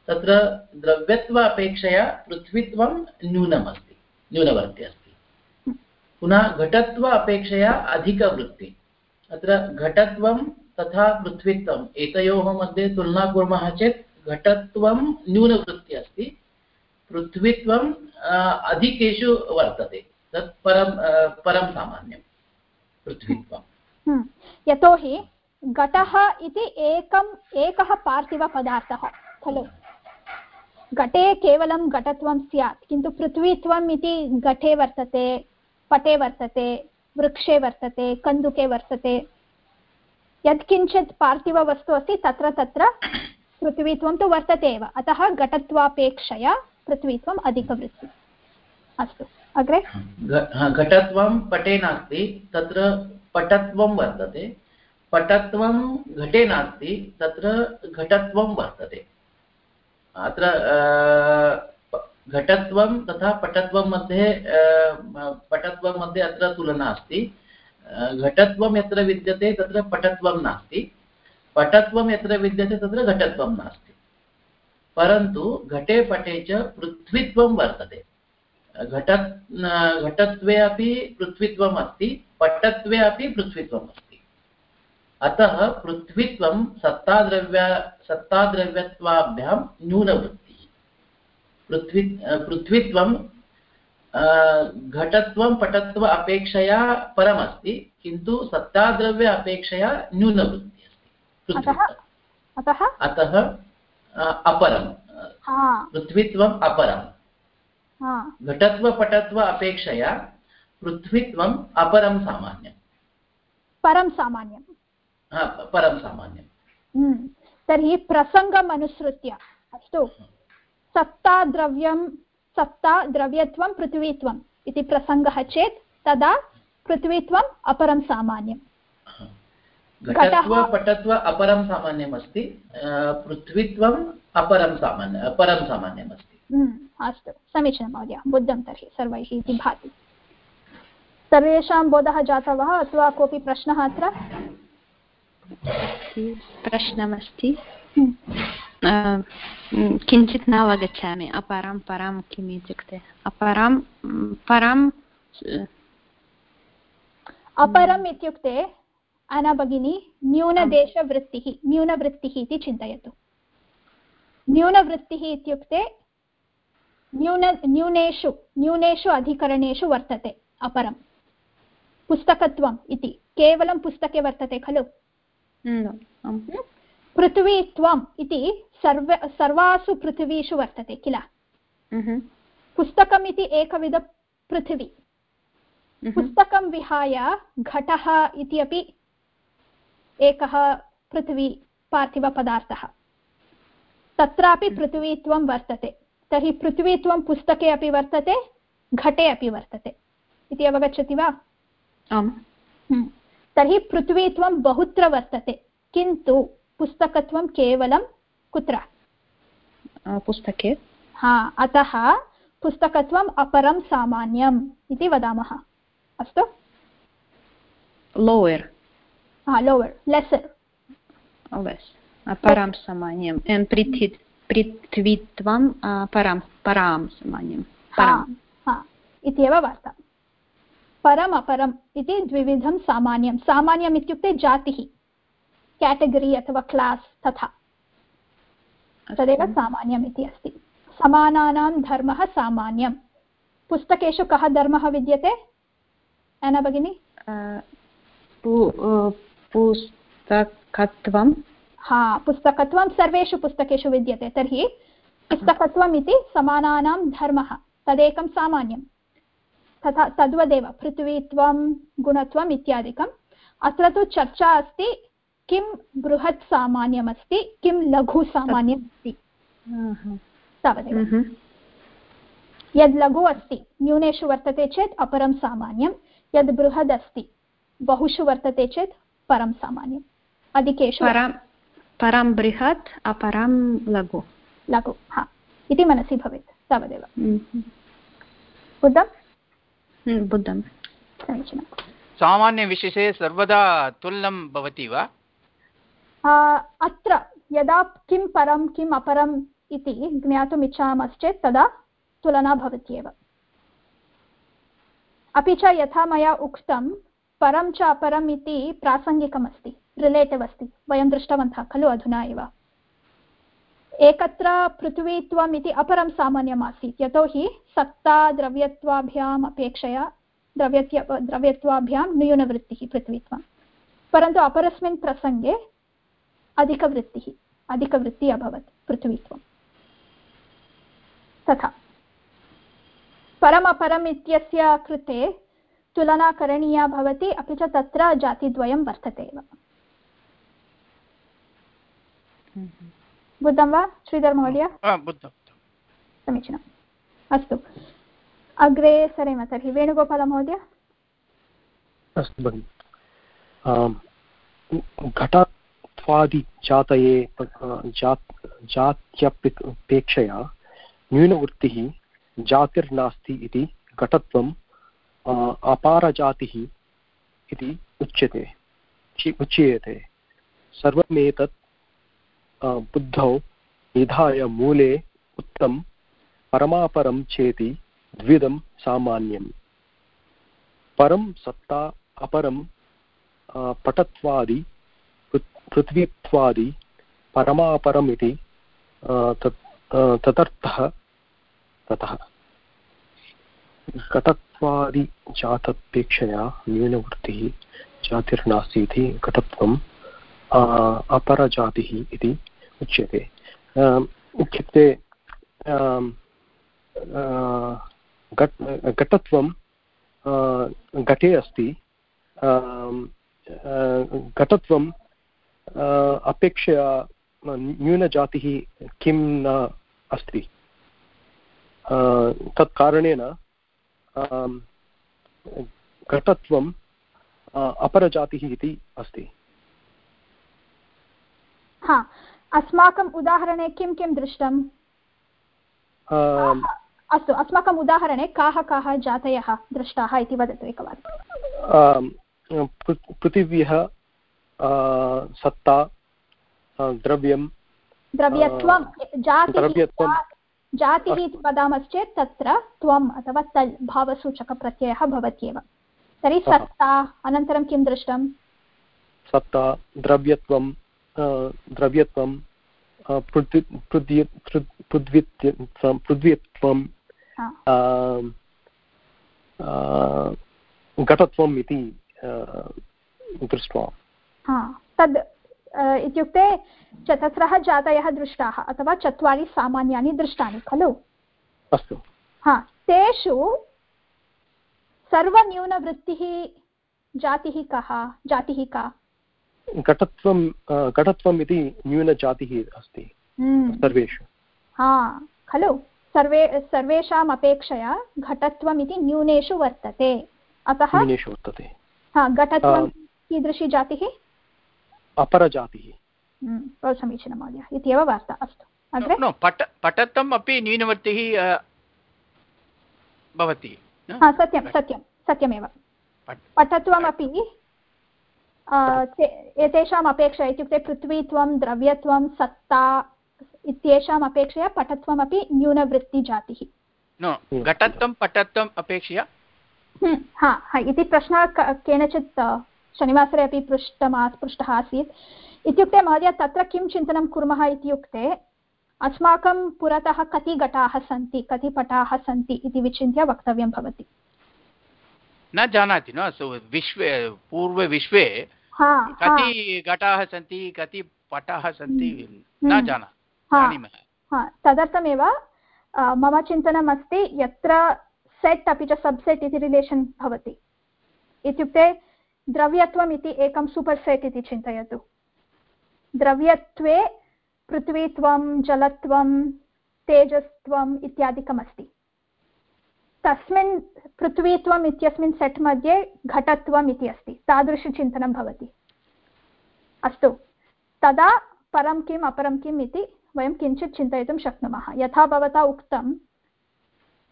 तत्र द्रव्यत्व अपेक्षया पृथ्वीत्वं न्यूनमस्ति, न्यूनवर्ति अस्ति। पुनः घटत्व अपेक्षया अधिकवृत्ति। अत्र घटत्वं तथा पृथ्वीत्वम् एतयोः मध्ये तुलना कुर्मः चेत् घटत्वं न्यूनवृत्ति अस्ति। पृथ्वीत्वं अधिकेषु वर्तते। तत् परं परं सामान्यं। पृथ्वीत्वं। हम्म, यतोहि घटः इति एकम् एकः पार्थिवपदार्थः खलु? घटे केवलं घटत्वं स्यात् किन्तु पृथ्वीत्वम् इति घटे वर्तते पटे वर्तते वृक्षे वर्तते कन्दुके वर्तते। यत्किञ्चित् पार्थिववस्तु अस्ति तत्र तत्र पृथ्वीत्वं तु वर्तते एव। अतः घटत्वापेक्षया पृथ्वीत्वम् अधिकवृत्ति। अस्तु। अग्रे? घ- हा, घटत्वं पटे नास्ति तत्र पटत्वं वर्तते। पटत्वं घटे नास्ति तत्र घटत्वं वर्तते। अत्र घटत्वं तथा पटत्वं मध्ये पटत्वं मध्ये अत्र तुलना अस्ति। घटत्वं यत्र विद्यते तत्र पटत्वं नास्ति। पटत्वं यत्र विद्यते तत्र घटत्वं नास्ति। परन्तु घटे पटे च पृथ्वीत्वं वर्तते। घट घटत्वे अपि पृथ्वीत्वम् अस्ति पटत्वे अपि पृथ्वीत्वम् अस्ति। अतः पृथ्वीत्वं सत्ताद्रव्य सत्ताद्रव्यत्वाभ्यां न्यूनवृत्तिः। पृथ्वी पृथ्वीत्वं घटत्वं पटत्व अपेक्षया परमस्ति किन्तु सत्ताद्रव्य अपेक्षया न्यूनवृत्तिः अस्ति। अतः अपरं हा। पृथ्वीत्वम् अपरं घटत्वपटत्व अपेक्षया पृथ्वीत्वम् अपरं सामान्यं परं सामान्यं परं सामान्यं हम्म, तर्हि प्रसङ्गम् अनुसृत्य अस्तु। सत्ता द्रव्यं सत्ता द्रव्यत्वं पृथ्वीत्वम् इति प्रसङ्गः चेत् तदा पृथ्वीत्वम् अपरं सामान्यं घटत्व घटः- पटत्व अपरं सामान्यम् अस्ति अ, पृथ्वीत्वम् अपरं सामान्य परं सामान्यम् अस्ति हम्म, अस्तु। समीचीनं महोदय बुद्धं तर्हि सर्वैः इति भाति। सर्वेषां बोधः जातः वा अथवा कोऽपि प्रश्नः अत्र? प्रश्नमस्ति। हम्म, अ, म्, किञ्चित् न अवगच्छामि। अपरं परं किम् इत्युक्ते? अपरं परं अपरम् इत्युक्ते अना भगिनी न्यूनदेशवृत्तिः न्यूनवृत्तिः इति चिन्तयतु। न्यूनवृत्तिः इत्युक्ते न्यून न्यूनेषु न्यूनेषु अधिकरणेषु वर्तते अपरं। पुस्तकत्वम् इति केवलं पुस्तके वर्तते खलु? पृथ्वीत्वम् इति सर्व सर्वासु पृथिवीषु वर्तते किल? पुस्तकम् इति एकविधपृथिवी पुस्तकं विहाय घटः इति अपि एकः पृथिवी पार्थिवपदार्थः। तत्रापि पृथ्वीत्वं वर्तते। तर्हि पृथ्वीत्वं पुस्तके अपि वर्तते घटे अपि वर्तते। इति अवगच्छति वा? आम्। हम्म। तर्हि पृथ्वीत्वं बहुत्र वर्तते किन्तु पुस्तकत्वं केवलं कुत्र? पुस्तके। हा अतः पुस्तकत्वम् अपरं सामान्यम् इति वदामः। अस्तु। लोवर् हा परां सामान्यम् एन् पृथ्वी पृथ्वीत्वं अ, परां परां सामान्यं हा परां हा इत्येव वार्ता परम् अपरम् इति द्विविधं सामान्यं सामान्यम् इत्युक्ते जातिः केटगरी अथवा क्लास् तथा तदेव सामान्यम् इति अस्ति समानानां धर्मः सामान्यं पुस्तकेषु कः धर्मः विद्यते एना भगिनी पु- पुस्तकत्वं हा पुस्तकत्वं सर्वेषु पुस्तकेषु विद्यते तर्हि पुस्तकत्वम् इति समानानां धर्मः तदेकं सामान्यं तथा तद्वदेव पृथ्वीत्वं गुणत्वम् इत्यादिकम्। अत्र तु चर्चा अस्ति किं बृहत् सामान्यमस्ति किं लघु सामान्यमस्ति तावदेव। मह्म्, यद् लघु अस्ति न्यूनेषु वर्तते चेत् अपरं सामान्यं यद् बृहद् अस्ति बहुषु वर्तते चेत् परं सामान्यम् अधिकेषु परां परां बृहत् अपरां लघु लघु हा इति मनसि भवेत् तावदेव बुद्धं हम्म, बुद्धं समीचीनं सामान्यविशेषे सर्वदा तुल्यं भवति वा अत्र यदा किं परं किम् अपरम् इति ज्ञातुम् इच्छामश्चेत् तदा तुलना भवत्येव अपि च यथा मया उक्तं परं च अपरम् इति प्रासङ्गिकमस्ति रिलेटिव् अस्ति, वयं दृष्टवन्तः, खलु अधुना एव। एकत्र पृथ्वीत्वम् इति अपरं सामान्यम् आसीत् यतोहि सत्ता, द्रव्यत्वाभ्याम् अपेक्षया, द्रव्यत्य, द्रव्यत्वाभ्यां न्यूनवृत्तिः पृथ्वीत्वं। परन्तु अपरस्मिन् प्रसङ्गे अधिकवृत्तिः अधिकवृत्तिः अभवत् पृथ्वीत्वं। तथा। परमपरम् इत्यस्य कृते तुलना करणीया भवति अपि च तत्र जातिद्वयं वर्तते एव। बुद्धं वा श्रीधरमहोदय आ, बुद्धं समीचीनम्। अस्तु। अग्रे सरेम तर्हि वेणुगोपालमहोदय अस्तु भगिनि। आम्, घटत्वादिजातये जात्यपेक्षया न्यूनवृत्तिः जातिर्नास्ति इति घटत्वम् आ, अपारजातिः इति उच्यते उच्यते सर्वमेतत् बुद्धौ निधाय मूले उत्तम, परमापरं चेति द्विधं सामान्यम्। परं सत्ता, अपरं पटत्वादि पृथ्वीत्वादि, परमापरमिति तत् तदर्थः ततः। घटत्वादिजातपेक्षया न्यूनवृत्तिः जातिर्नास्ति इति घटत्वम् अपरजातिः इति उच्यते। इत्युक्ते घट् घटत्वं घटे अस्ति। आ, अपेक्षया न्यूनजातिः किं न अस्ति। आ, तत् कारणेन आम्, घटत्वं आ, अपरजातिः इति अस्ति। हा अस्माकम् उदाहरणे किं किं दृष्टम्? अस्तु अस्माकम् उदाहरणे काः काः जातयः दृष्टाः इति वदतु पृ- पृथिव्यः सत्ता द्रव्यं द्रव्यत्वं जातिः द्रव्यत्वं। जातिः इति वदामश्चेत् तत्र त्वम् अथवा तल् भावसूचकप्रत्ययः भवत्येव। तर्हि सत्ता अनन्तरं किं दृष्टं? सत्ता द्रव्यत्वं द्रव्यत्वं पृथ्वीत्वं हा, घटत्वम् इति दृष्ट्वा। हा तद् चतस्रः जातयः दृष्टाः अथवा चत्वारि सामान्यानि दृष्टानि खलु? अस्तु। हा तेषु सर्वन्यूनवृत्तिः जातिः कः जातिः का? घटत्वं घटत्वम् इति न्यूनजातिः अस्ति हम्म, सर्वेषु। हा खलु? सर्वे सर्वेषाम् अपेक्षया घटत्वम् इति न्यूनेषु वर्तते। अतः न्यूनेषु वर्तते। हा घटत्वं कीदृशी जातिः? अपरजातिः। हम्म, बहु समीचीनं महोदय। इत्येव वार्ता अस्तु। अग्रे? नो पठ पठत्वम् अपि न्यूनवर्तिः भवति सत्यं सत्यं सत्यमेव। पठत्वमपि एतेषाम् अपेक्षा इत्युक्ते पृथ्वीत्वं द्रव्यत्वं सत्ता इत्येषाम् अपेक्षया पठत्वमपि न्यूनवृत्तिजातिः। हम्म। घटत्वं पठत्वम् अपेक्षया? हम्म, हा हा इति प्रश्नः केनचित् शनिवासरे अपि पृष्टमा पृष्टः आसीत् इत्युक्ते महोदय तत्र किं चिन्तनं कुर्मः इत्युक्ते अस्माकं पुरतः कति घटाः सन्ति कति पटाः सन्ति इति विचिन्त्य वक्तव्यं भवति। न जानाति न? विश्वे पूर्वविश्वे कति घटाः सन्ति कति पटाः सन्ति न हम्म। जाना हा जानीमः। तदर्थमेव मम चिन्तनम् अस्ति यत्र सेट् अपि च सब्सेट् इति रिलेशन् भवति। इत्युक्ते द्रव्यत्वम् इति एकं सूपर् सेट् इति चिन्तयतु। द्रव्यत्वे पृथ्वीत्वं, जलत्वं, तेजस्त्वम् इत्यादिकमस्ति। तस्मिन् पृथ्वीत्वम् इत्यस्मिन् सेट् मध्ये घटत्वम् इति अस्ति। तादृशचिन्तनं भवति। अस्तु। तदा परं किम्, अपरं किम् इति वयं किञ्चित् चिन्तयितुं शक्नुमः। यथा भवता उक्तं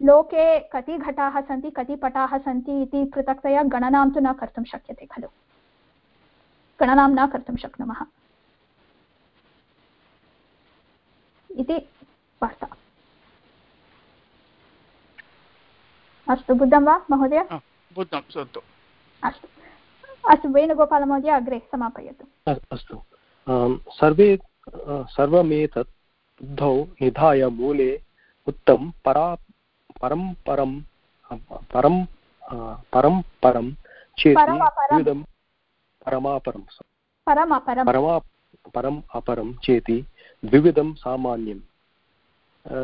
लोके कति घटाः सन्ति कति पटाः सन्ति इति पृथक्तया गणनां तु न कर्तुं शक्यते खलु। गणनां न कर्तुं शक्नुमः। इति वार्ता। अस्तु बुद्धं वा महोदय? अस्तु। अस्तु वेणुगोपालमहोदय अग्रे समापयतु। अ- अस्तु। सर्वे सर्वमेतत् बुद्धौ निधाय मूले उत्तम परा परं परं परं परं परं चेति द्विविधं परमापरं परमा परम् अपरं चेति द्विविधं सामान्यम् अ,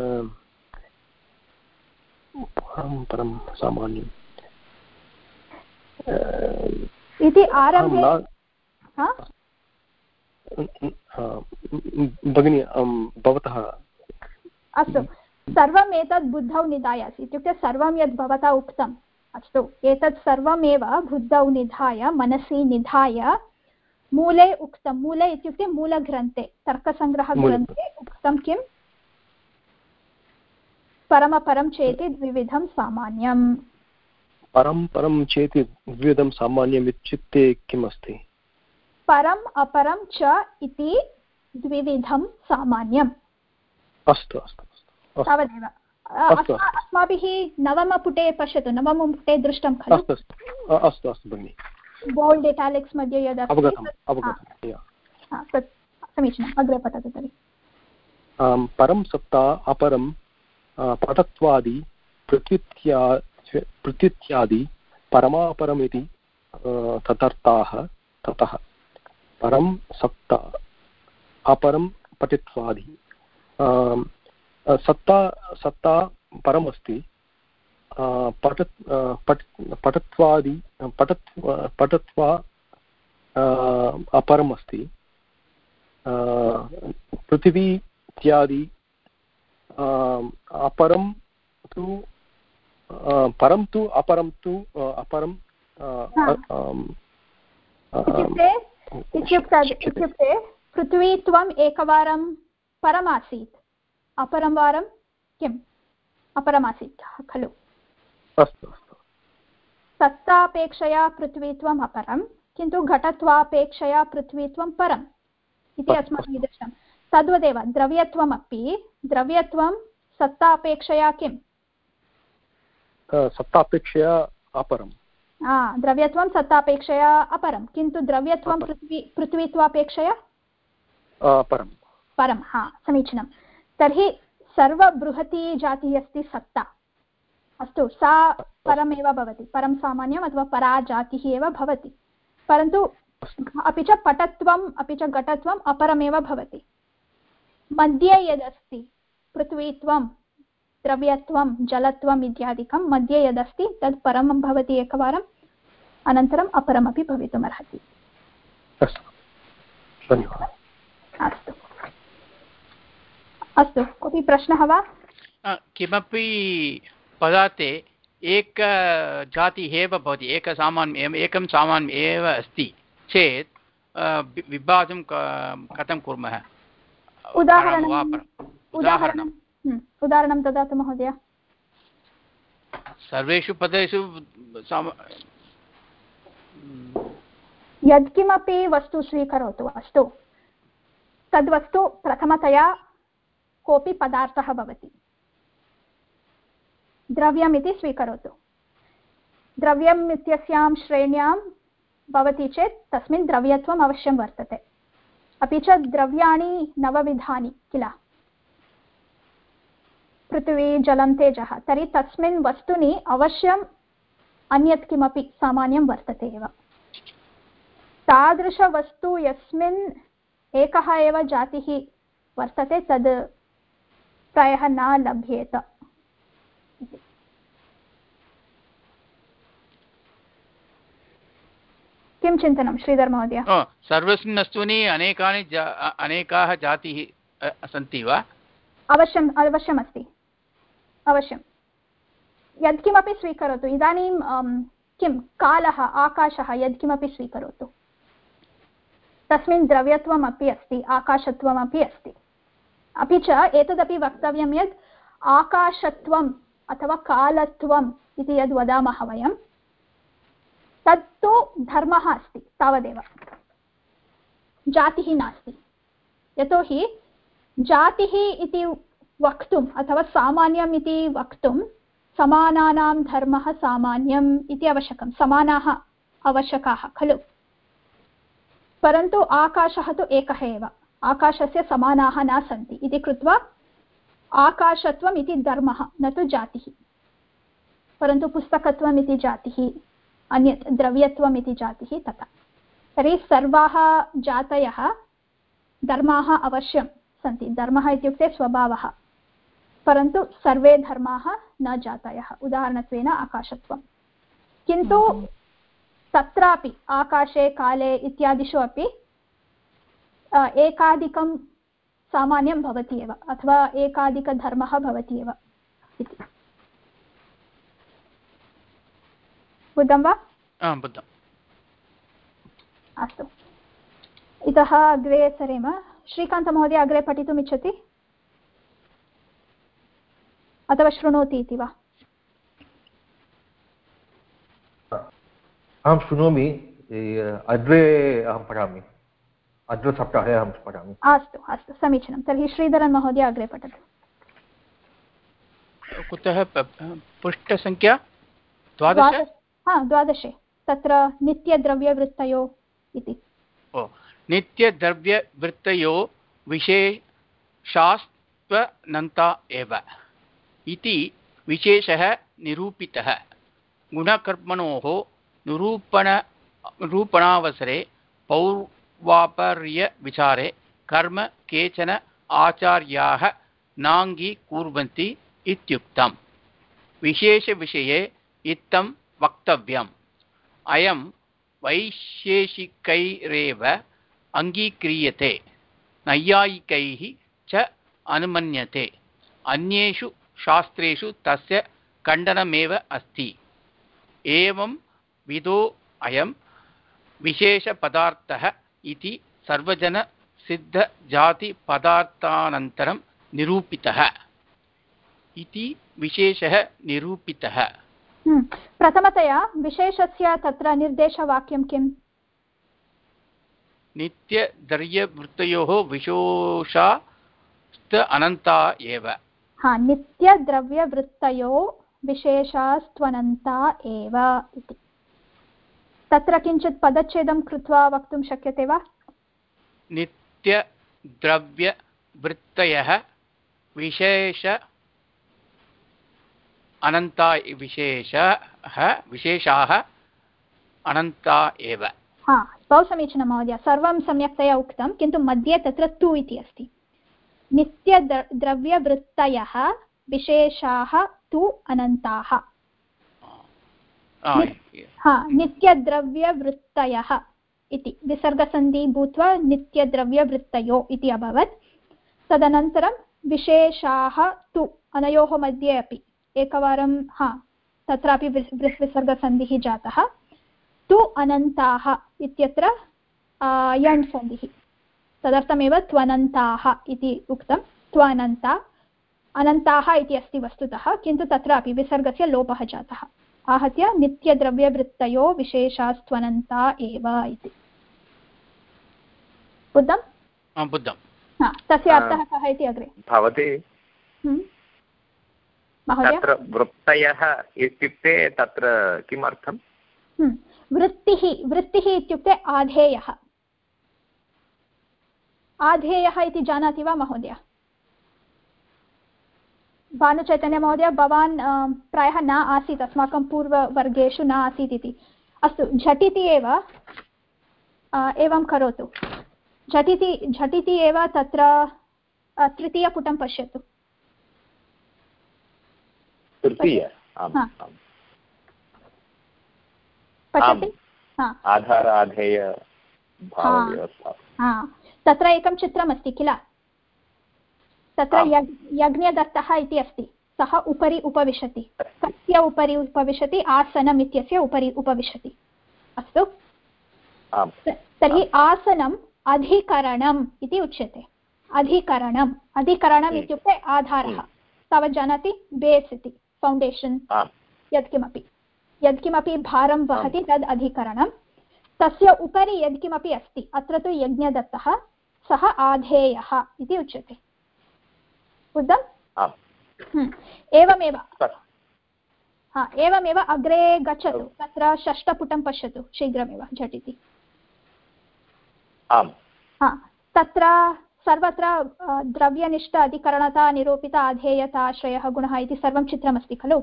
परं परं सामान्यम् इति आरम्भे भगिनी अं, भवतः अस्तु सर्वम् एतत् बुद्धौ निधाय इत्युक्ते सर्वं यद् भवता उक्तम् अस्तु एतत् सर्वमेव बुद्धौ निधाय मनसि निधाय मूले उक्तं। मूले इत्युक्ते मूलग्रन्थे तर्कसङ्ग्रहग्रन्थे उक्तं किम् परमपरं चेति द्विविधं सामान्यम्। परं परं चेति द्विविधं सामान्यम् इत्युक्ते किम् अस्ति परम् अपरं च इति द्विविधं सामान्यम्। अस्तु अस्तु। तावदेव। अस्माभिः नवमपुटे पश्यतु। नवमपुटे दृष्टं खलु। अस्तु अस्तु। भगिनि। बोल्ड् इटालिक्स् मध्ये यदस्ति अवगतम् तत्- अवगतं या। तत् समीचीनम्। अग्रे पठतु तर्हि। परं सप्ता अपरं पटत्वादि पृथ्वित्या पृथ्वित्यादि परमापरमिति तदर्थाः ततः। परं सप्ता अपरं अ, सत्ता सत्ता परमस्ति पठ पठ पठत्वादि पठत् पठत्वा अपरमस्ति पृथिवी इत्यादि अपरं तु परं तु अपरं तु अपरं. इत्युक्ते। इत्युक्ते पृथ्वीत्वम् एकवारं परमासीत् अपरं वारं किम् अपरमासीत् खलु अस्तु अस्तु सत्तापेक्षया पृथ्वीत्वम् अपरं किन्तु घटत्वापेक्षया पृथ्वीत्वं परम् इति अस्तु, अस्माभिः दृष्टं तद्वदेव द्रव्यत्वमपि द्रव्यत्वं सत्तापेक्षया किम् आ, सत्तापेक्षया अपरं हा द्रव्यत्वं सत्तापेक्षया अपरं किन्तु द्रव्यत्वं अपरं। पृथ्वी पृथ्वीत्वापेक्षया आ, परं परं हा समीचीनं तर्हि सर्वबृहती जातिः अस्ति सत्ता। अस्तु सा परमेव भवति। परं सामान्यम् अथवा परा जातिः एव भवति। परन्तु अपि च पटत्वम् अपि च घटत्वम् अपरमेव भवति। मध्ये यदस्ति पृथ्वीत्वं द्रव्यत्वं जलत्वम् इत्यादिकं मध्ये यदस्ति तद् परं भवति एकवारम् अनन्तरम् अपरमपि भवितुमर्हति। अस्तु। धन्यवादः। अस्तु। अस्तु कोऽपि प्रश्नः वा? किमपि पदार्थे एक जातिः एव भवति एकसामान्यम् एकं सामान्यम् एव अस्ति चेत् विभाजं कथं कुर्मः? उदाहरणं ददातु महोदय। सर्वेषु पदेषु साम- यत्किमपि वस्तु स्वीकरोतु अस्तु। तद्वस्तु प्रथमतया कोऽपि पदार्थः भवति। द्रव्यमिति स्वीकरोतु। द्रव्यम् इत्यस्यां श्रेण्यां भवति चेत् तस्मिन् द्रव्यत्वम् अवश्यं वर्तते। अपि च द्रव्याणि नवविधानि किल? पृथिवी, जलं, तेजः। तर्हि तस्मिन् वस्तुनि अवश्यम् अन्यत् किमपि सामान्यं वर्तते एव। तादृशवस्तु यस्मिन् एकः एव जातिः वर्तते, तद् प्रायः न लभ्येत। किं चिन्तनं श्रीधर महोदय? सर्वस्मिन् वस्तूनि अनेकानि जा अनेकाः जातिः सन्ति वा? अवश्यम् अवश्यमस्ति। अवश्यं यत्किमपि स्वीकरोतु। इदानीं किं कालः आकाशः यत्किमपि स्वीकरोतु। तस्मिन् द्रव्यत्वमपि अस्ति आकाशत्वमपि अस्ति। अपि च एतदपि वक्तव्यं यत् आकाशत्वम् अथवा कालत्वम् इति यद् वदामः वयं, तत्तु धर्मः अस्ति, तावदेव। जातिः नास्ति। यतोहि जातिः इति वक्तुम् अथवा सामान्यम् इति वक्तुं समानानां धर्मः सामान्यम् इति आवश्यकं, समानाः आवश्यकाः, खलु। परन्तु आकाशः तु एकः एव। आकाशस्य समानाः न सन्ति इति कृत्वा आकाशत्वम् इति धर्मः न तु जातिः। परन्तु पुस्तकत्वम् इति जातिः अन्यत् द्रव्यत्वम् इति जातिः तथा। तर्हि सर्वाः जातयः धर्माः अवश्यं सन्ति। धर्मः इत्युक्ते स्वभावः। परन्तु सर्वे धर्माः न जातयः उदाहरणत्वेन आकाशत्वं। किन्तु तत्रापि आकाशे काले इत्यादिषु अपि एकाधिकं सामान्यं भवति एव अथवा एकाधिकधर्मः भवति एव इति। बुद्धं वा? आं बुद्धम्। अस्तु। इतः अग्रे सरेम। श्रीकान्तमहोदय अग्रे पठितुम् इच्छति अथवा शृणोति इति वा? अहं शृणोमि। अग्रे अहं पठामि। अग्रसप्ताहे अहं पठामि। अस्तु अस्तु समीचीनं। तर्हि श्रीधरन् महोदय अग्रे पठतु। कुतः पृष्ठसङ्ख्या द्वादश? द्वादश। हा द्वादशे। तत्र नित्यद्रव्यवृत्तयो इति। ओ नित्यद्रव्यवृत्तयो विशेषास्त्वनन्ता एव। इति विशेषः निरूपितः। गुणकर्मणोः निरूपण निरूपणावसरे पौर्वापर्यविचारे कर्म केचन आचार्याः नाङ्गीकुर्वन्ति इत्युक्तम्। विशेषविषये इत्थं वक्तव्यम्। अयं वैशेषिकैरेव अङ्गीक्रियते, नैयायिकैः च अनुमन्यते। अन्येषु शास्त्रेषु तस्य खण्डनमेव अस्ति। एवं विदो अयं विशेषपदार्थः इति सर्वजनसिद्धजातिपदार्थानन्तरं निरूपितः। इति विशेषः निरूपितः। हम्म, प्रथमतया विशेषस्य तत्र निर्देशवाक्यं किम्? नित्यद्रव्यवृत्तयोः विशोषास्त अनन्ता एव। हा नित्यद्रव्यवृत्तयो विशेषास्त्वनन्ता एव इति। तत्र किञ्चित् पदच्छेदं कृत्वा वक्तुं शक्यते वा? नित्यद्रव्यवृत्तयः विशेष अनन्ता विशेषः विशेषाः अनन्ता एव। हा बहु समीचीनं महोदय। सर्वं सम्यक्तया उक्तं किन्तु मध्ये तत्र तु इति अस्ति। नित्यद्रव्यवृत्तयः विशेषाः तु अनन्ताः। नित्यद्रव्यवृत्तयः इति। विसर्गसन्धि भूत्वा नित्यद्रव्यवृत्तयो इति अभवत्। तदनन्तरं विशेषाः तु अनयोः मध्ये अपि। एकवारं हा तत्रापि विसर्गसन्धिः जातः। तु अनन्ताः इत्यत्र यण् सन्धिः। तदर्थमेव त्वनन्ताः इति उक्तं। त्वनन्ता। अनन्ताः इति अस्ति वस्तुतः किन्तु तत्रापि विसर्गस्य लोपः जातः। आहत्य नित्यद्रव्यवृत्तयो विशेषास्त्वनन्ता एव इति। बुद्धं बुद्धं तस्य अर्थः कः इति अग्रे? भवती हम्म। तत्र वृत्तयः इत्युक्ते तत्र किमर्थम्? हम्म। वृत्तिः वृत्तिः इत्युक्ते आधेयः। आधेयः इति जानाति वा महोदय? भानुचैतन्यमहोदय भवान् प्रायः न आसीत् अस्माकं पूर्ववर्गेषु न आसीत् इति। अस्तु झटिति एव एवं करोतु। झटिति झटिति एव तत्र तृतीयपुटं पश्यतु। तृतीय? पश्यति? आधार तत्र एकं चित्रमस्ति किल? तत्र यज्ञदत्तः इति अस्ति। सः उपरि उपविशति। कस्य उपरि उपविशति? आसनम् इत्यस्य उपरि उपविशति। अस्तु? तर्हि आसनम् अधिकरणम् इति उच्यते। अधिकरणम्। अधिकरणम् इत्युक्ते आधारः। तावत् जानाति बेस् इति। फौण्डेशन्। यत्किमपि। यत्किमपि भारं वहति तद् अधिकरणं। तस्य उपरि यत्किमपि अस्ति। अत्र तु यज्ञदत्तः सः आधेयः इति उच्यते। बुद्धम्? हम्म। एवमेव। हा एवमेव अग्रे गच्छतु। तत्र षष्ठपुटं पश्यतु शीघ्रमेव झटिति। हा तत्र सर्वत्र द्रव्यनिष्ठ अधिकरणता निरूपित अधेयता आश्रयः गुणः इति सर्वं चित्रमस्ति खलु?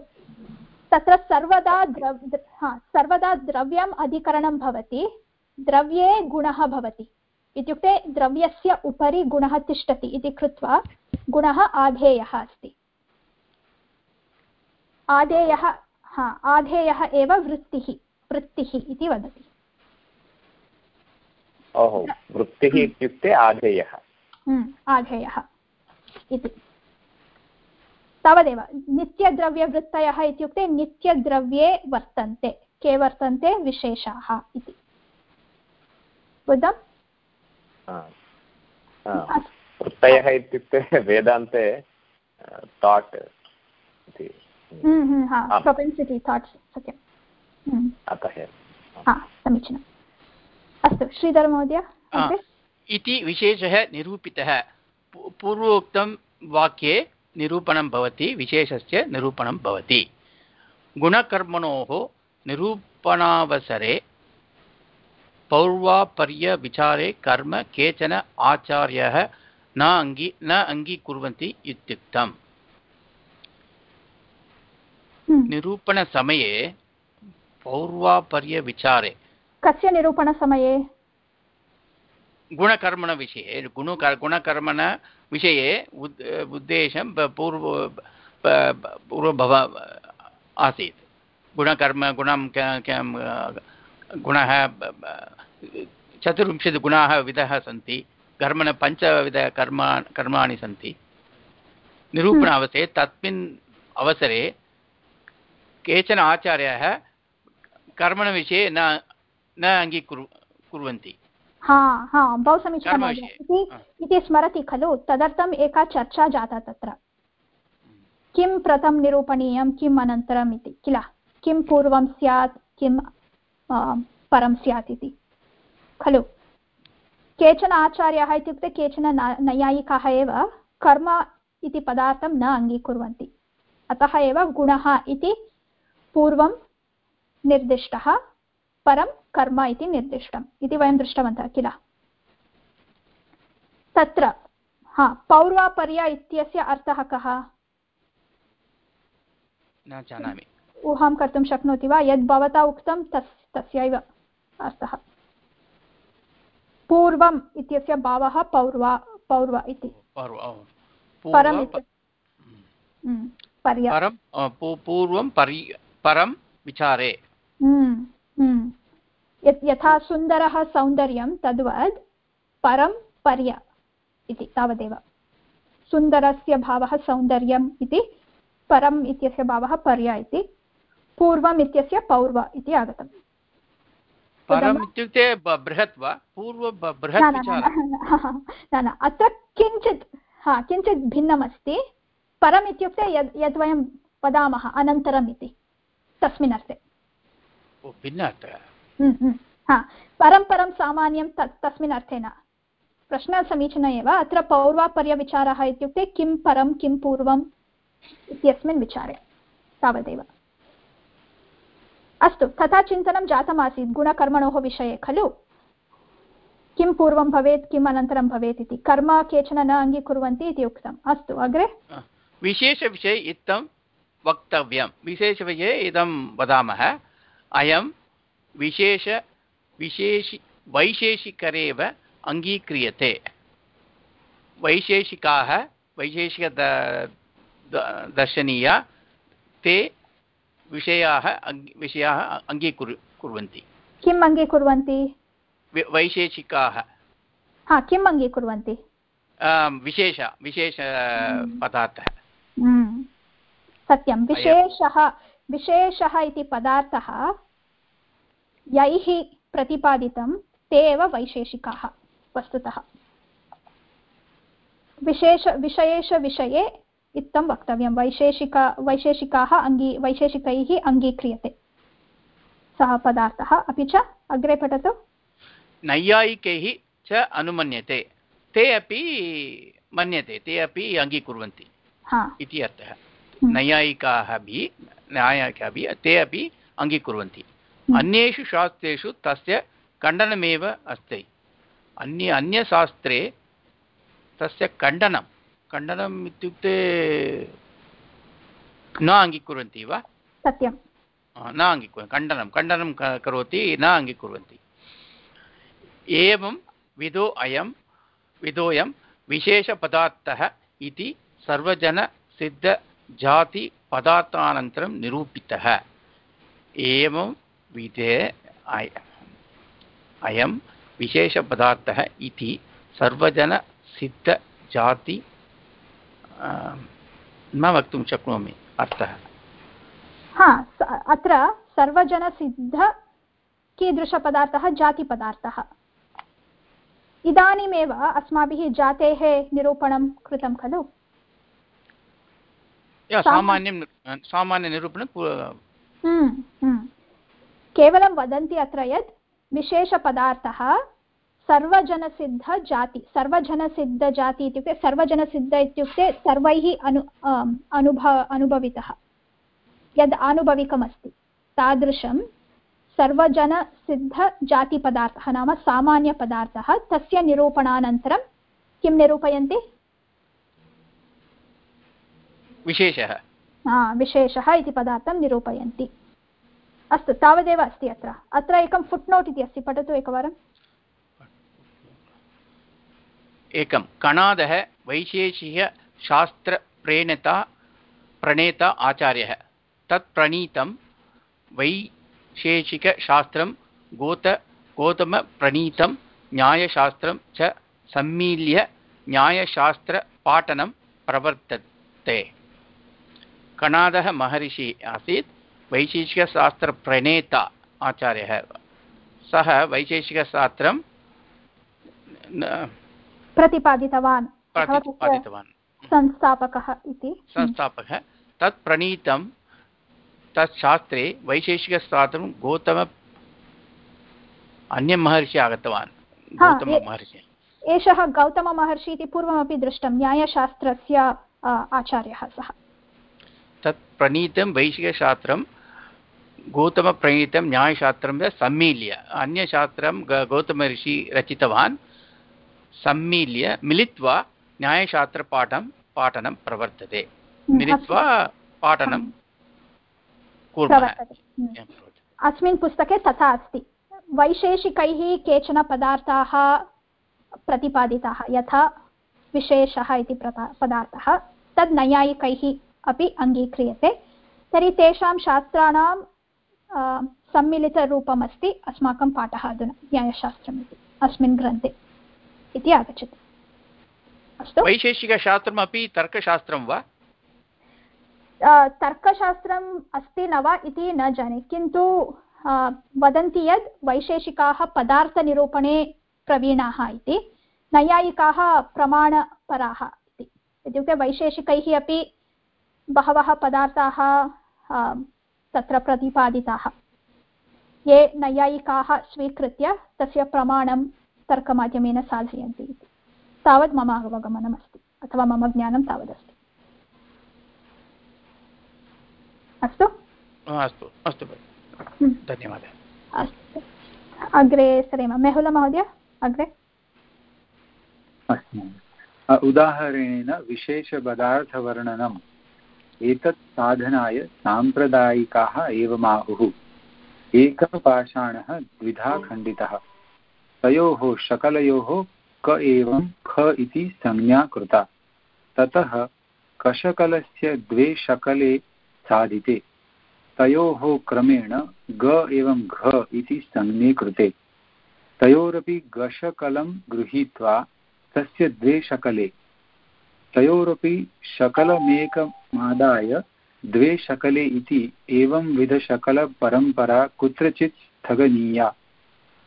तत्र सर्वदा द्रव् हा सर्वदा द्रव्यम् अधिकरणं भवति द्रव्ये गुणः भवति। इत्युक्ते द्रव्यस्य उपरि गुणः तिष्ठति इति कृत्वा गुणः आधेयः अस्ति। आधेयः हा आधेयः एव वृत्तिः वृत्तिः इति वदति। ओहो वृत्तिः हम्म। इत्युक्ते आधेयः। हम्म, आधेयः इति। तावदेव नित्यद्रव्यवृत्तयः इत्युक्ते नित्यद्रव्ये वर्तन्ते के वर्तन्ते? विशेषाः इति। बुद्धम्? वृत्तयः इत्युक्ते वेदान्ते थाट् इति। थाट्स् सत्यम्। अतः समीचीनम्। अस्तु श्रीधरमहोदय इति विशेषः निरूपितः। पूर्वोक्तं वाक्ये निरूपणं भवति विशेषस्य निरूपणं भवति। गुणकर्मणोः निरूपणावसरे पौर्वापर्यविचारे कर्म केचन आचार्यः न अङ्गी न अङ्गीकुर्वन्ति इत्युक्तम्। हम्म। निरूपणसमये पौर्वापर्यविचारे। कस्य निरूपणसमये? गुणकर्मणविषये गुण गुणकर्मणविषये उद् उद्देशं पूर्व पूर्वभव आसीत्। गुणकर्म गुणं गुणः चतुर्विंशतिः गुणाः विधः सन्ति। कर्मण पञ्चविधकर्मा कर्माणि सन्ति। निरूपण हम्म। तस्मिन् अवसरे केचन आचार्याः कर्मणविषये न न अङ्गीकुर् कुर्वन्ति। हा हा बहु समीचीनं इति स्मरति खलु तदर्थम् एका चर्चा जाता तत्र। किं प्रथमं निरूपणीयं किम् अनन्तरम् इति किल? किं पूर्वं स्यात् किं परं स्यात् इति। खलु। केचन आचार्याः इत्युक्ते केचन नैयायिकाः एव कर्म इति पदार्थं न अङ्गीकुर्वन्ति। अतः एव गुणः इति पूर्वं निर्दिष्टः परं कर्म इति निर्दिष्टम् इति वयं दृष्टवन्तः किल। तत्र हा पौर्वापर्य इत्यस्य अर्थः कः? न जानामि। ऊहां कर्तुं शक्नोति वा? यद् भवता उक्तं तस् तस्यैव अर्थः। पूर्वम् इत्यस्य भावः पौर्वा पौर्व इति। परम् पूर्वं हम्म, परं पूर्वं परि परं विचारे। हम्म, हम्म। यथा सुन्दरः सौन्दर्यं तद्वत् परं पर्य इति तावदेव। सुन्दरस्य भावः सौन्दर्यम् इति परम् इत्यस्य भावः पर्य इति पूर्वम् इत्यस्य पौर्व इति आगतम्। परम् इत्युक्ते बृहत् वा? पूर्व बृहत् न, विचारः। न अत्र किञ्चित् हा किञ्चित् भिन्नमस्ति। परम् इत्युक्ते यद् यद् वयं वदामः अनन्तरम् इति तस्मिन् अर्थे। हम्म, हम्म, हा परं परं सामान्यं तत् तस्मिन् अर्थे न। प्रश्नः समीचीनः एव। अत्र पौर्वापर्यविचारः इत्युक्ते किं परं किं पूर्वम् इत्यस्मिन् विचारे तावदेव। अस्तु, तथा चिन्तनं जातमासीत् गुणकर्मणोः विषये, खलु? किं पूर्वं भवेत्, किम् अनन्तरं भवेत् इति? कर्म केचन न अङ्गीकुर्वन्ति इति उक्तम्। अस्तु, अग्रे? विशेषविषये इत्थं वक्तव्यं विशेषविषये इदं वदामः। अयं विशेष, विशेषि, वैशेषिकरेव अङ्गीक्रियते। वैशेषिकाः वैशेषिक दर्शनीया, ते विषयाः विषयाः अङ्गीकुर् कुर्वन्ति। किम् अङ्गीकुर्वन्ति? वैशेषिकाः। हा किम् अङ्गीकुर्वन्ति? विशेष विशेष पदार्थः। हम्म, सत्यं विशेषः विशेषः इति पदार्थः यैः प्रतिपादितं ते एव वैशेषिकाः वस्तुतः। विशेष विषयेषविषये इत्थं वक्तव्यं। वैशेषिक वैशेषिकाः अङ्गी वैशेषिकैः अङ्गीक्रियते सः पदार्थः अपि च अग्रे पठतु। नैयायिकैः च अनुमन्यते। ते अपि मन्यते ते अपि अङ्गीकुर्वन्ति हा। इति अर्थः। नैयायिकाः अपि न्यायिकाः अपि ते अपि अङ्गीकुर्वन्ति अन्येषु शास्त्रेषु तस्य खण्डनमेव अस्ति। अन्य अन्यशास्त्रे तस्य खण्डनं खण्डनम् इत्युक्ते न अङ्गीकुर्वन्ति वा? सत्यं न अङ्गीकुर्वन्ति खण्डनं खण्डनं करोति न अङ्गीकुर्वन्ति। एवं विधो अयं विधोऽयं विशेषपदार्थः इति सर्वजनसिद्धजातिपदार्थानन्तरं निरूपितः। एवं विधे अयं विशेषपदार्थः इति सर्वजनसिद्धजाति न वक्तुं शक्नोमि अर्थः। हा अत्र सर्वजनसिद्ध कीदृशपदार्थः जातिपदार्थः। इदानीमेव अस्माभिः जातेः निरूपणं कृतं खलु? सामान्यं सामान्यनिरूपणं पू- हम्म, हम्म। केवलं वदन्ति अत्र यत् विशेषपदार्थः सर्वजनसिद्धजाति सर्वजनसिद्धजाति इत्युक्ते सर्वजनसिद्ध इत्युक्ते सर्वैः अनु अनुभव अनुभवितः। यद् आनुभविकमस्ति तादृशं सर्वजनसिद्धजातिपदार्थः नाम सामान्यपदार्थः तस्य निरूपणानन्तरं किं निरूपयन्ति? विशेषः। हा, विशेषः इति पदार्थं निरूपयन्ति। अस्तु तावदेव अस्ति अत्र। अत्र एकं फुट् नोट् इति अस्ति पठतु एकवारं एकं कणादः वैशेषिकशास्त्रप्रेणता प्रणेता आचार्यः। तत् प्रणीतं वैशेषिकशास्त्रं गोत गौतमप्रणीतं न्यायशास्त्रं च सम्मील्य न्यायशास्त्रपाठनं प्रवर्तते। कणादः महर्षि आसीत् वैशेषिकशास्त्रप्रणेता आचार्यः। सः वैशेषिकशास्त्रं प्रतिपादितवान् प्रतिपादितवान्। संस्थापकः इति। संस्थापकः। तत् प्रणीतं तत् शास्त्रे वैशेषिकशास्त्रं गौतम अन्यमहर्षि आगतवान्। गौतममहर्षि एषः गौतममहर्षि इति पूर्वमपि दृष्टं न्यायशास्त्रस्य आचार्यः सः। तत् प्रणीतं वैशिकशास्त्रं गौतमप्रणीतं न्यायशास्त्रं च सम्मील्य। अन्यशास्त्रं गौतमऋषि रचितवान्। सम्मील्य मिलित्वा न्यायशास्त्रपाठं पाठनं प्रवर्तते। मिलित्वा पाठनं कुर्मः। हम्म। अस्मिन् पुस्तके तथा अस्ति। वैशेषिकैः केचन पदार्थाः प्रतिपादिताः यथा विशेषः इति पदार्थः तद् नैयायिकैः अपि अङ्गीक्रियते। तर्हि तेषां शास्त्राणां सम्मिलितरूपमस्ति। अस्माकं पाठः अधुना न्यायशास्त्रम् इति अस्मिन् ग्रन्थे। इति आगच्छति। अस्तु। वैशेषिकशास्त्रमपि तर्कशास्त्रं वा? तर्कशास्त्रम् अस्ति न वा इति न जाने। किन्तु वदन्ति यत् वैशेषिकाः पदार्थनिरूपणे प्रवीणाः इति नैयायिकाः प्रमाणपराः इति। इत्युक्ते वैशेषिकैः अपि बहवः पदार्थाः तत्र प्रतिपादिताः। ये नैयायिकाः स्वीकृत्य तस्य प्रमाणं तर्कमाध्यमेन साधयन्ति इति। तावत् मम अवगमनमस्ति अथवा मम ज्ञानं तावदस्ति। अस्तु? अस्तु अस्तु हम्म। धन्यवादः। अस्तु। अग्रे सरेम मेहुलमहोदय अग्रे? उदाहरणेन विशेषपदार्थवर्णनम्। एतत् साधनाय साम्प्रदायिकाः एवमाहुः। एकः पाषाणः द्विधा खण्डितः। तयोः शकलयोः क एवं ख इति संज्ञा कृता। ततः कशकलस्य द्वे शकले साधिते। तयोः क्रमेण ग एवं घ इति संज्ञे कृते। तयोरपि गशकलं गृहीत्वा तस्य द्वे शकले। तयोरपि शकलमेकमादाय द्वे शकले इति एवंविधशकलपरम्परा कुत्रचित् स्थगनीया।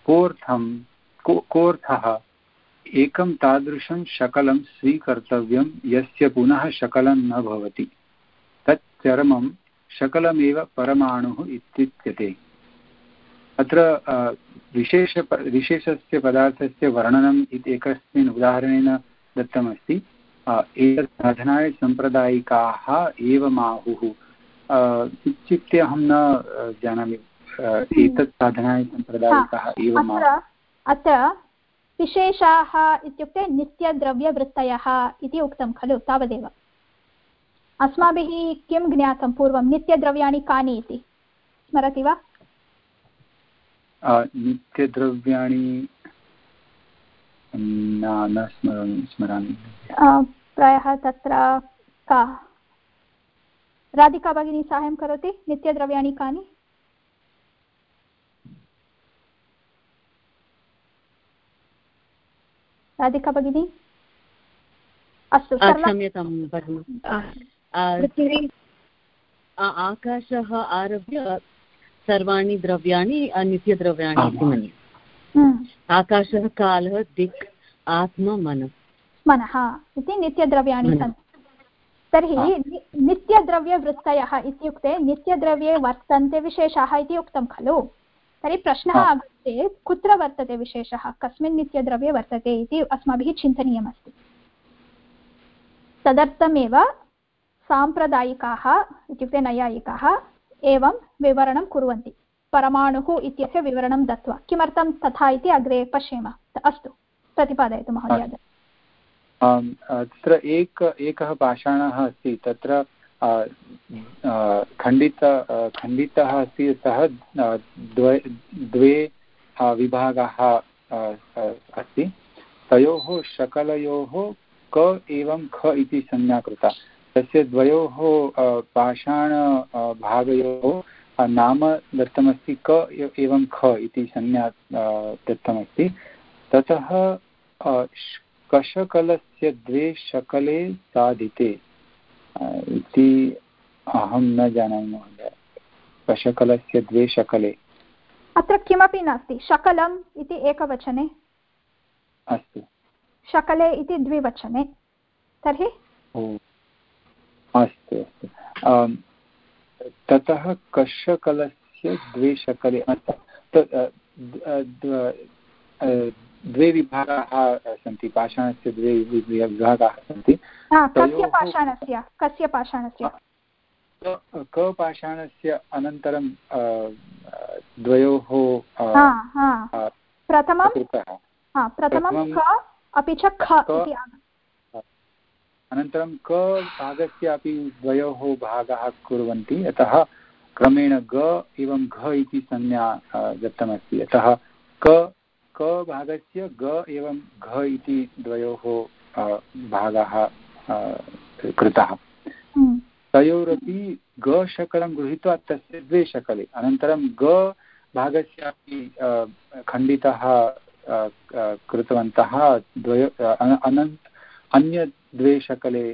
कोऽर्थं कोऽर्थः? एकं तादृशं शकलं स्वीकर्तव्यं यस्य पुनः शकलं न भवति। तत् चरमं शकलमेव परमाणुः इत्युच्यते। अत्र विशेष विशेषस्य पदार्थस्य वर्णनम् इति एकस्मिन् उदाहरणेन दत्तमस्ति। एतत् साधनाय साम्प्रदायिकाः एवमाहुः इत्युक्ते अहं न जानामि। एतत् साधनाय साम्प्रदायिकाः एवमाहुः अत्र विशेषाः इत्युक्ते नित्यद्रव्यवृत्तयः इति उक्तं खलु तावदेव। अस्माभिः किं ज्ञातं पूर्वं? नित्यद्रव्याणि कानि इति? स्मरति वा? नित्यद्रव्याणि न स्मरामि। स्मरामि प्रायः तत्र का? राधिका भगिनी साहाय्यं करोति? नित्यद्रव्याणि कानि? राधिका भगिनी? अस्तु क्षम्यतां भगिनि। आकाशः आरभ्य सर्वाणि द्रव्याणि नित्यद्रव्याणि। इति मन्ये हम्म। आकाशः कालः दिक् आत्मा मनः। मनः इति नित्यद्रव्याणि सन्ति तर्हि नित्यद्रव्यवृत्तयः इत्युक्ते नित्यद्रव्ये वर्तन्ते विशेषाः इति उक्तं खलु। तर्हि प्रश्नः आगच्छति कुत्र वर्तते विशेषः? कस्मिन् नित्यद्रव्ये वर्तते इति अस्माभिः चिन्तनीयमस्ति। तदर्थमेव साम्प्रदायिकाः इत्युक्ते नैयायिकाः एवं विवरणं कुर्वन्ति। परमाणुः इत्यस्य विवरणं दत्वा। किमर्थं तथा इति अग्रे पश्येम। अस्तु प्रतिपादयतु महोदय। तत्र एक एकः पाषाणः अस्ति। तत्र खण्डित खण्डितः अस्ति सः द्वे विभागाः अस्ति तयोः शकलयोः क एवं ख इति संज्ञा कृता तस्य द्वयोः पाषाणभागयोः नाम दत्तमस्ति क एवं ख इति संज्ञा दत्तमस्ति ततः कशकलस्य द्वे शकले साधिते इति अहं न जानामि महोदय। कशकलस्य द्वे शकले। अत्र किमपि नास्ति। शकलम् इति एकवचने। अस्तु। शकले इति द्विवचने। तर्हि? अस्तु अस्तु। ततः कशकलस्य द्वे शकले। द्वे विभागाः सन्ति पाषाणस्य द्वे विभागाः सन्ति। कस्य पाषाणस्य? कस्य पाषाणस्य? कपाषाणस्य अनन्तरं द्वयोः प्रथमं? प्रथमं क अपि च ख अनन्तरं क भागस्य अपि द्वयोः भागाः कुर्वन्ति। अतः क्रमेण ग एवं घ इति संज्ञा दत्तमस्ति। अतः क क भागस्य ग एवं घ इति द्वयोः भागः कृतः। हम्म। तयोरपि ग-शकलं गृहीत्वा तस्य द्वे शकले। अनन्तरं ग भागस्यापि खण्डितः कृतवन्तः द्वय अनन्त अन्य द्वे शकले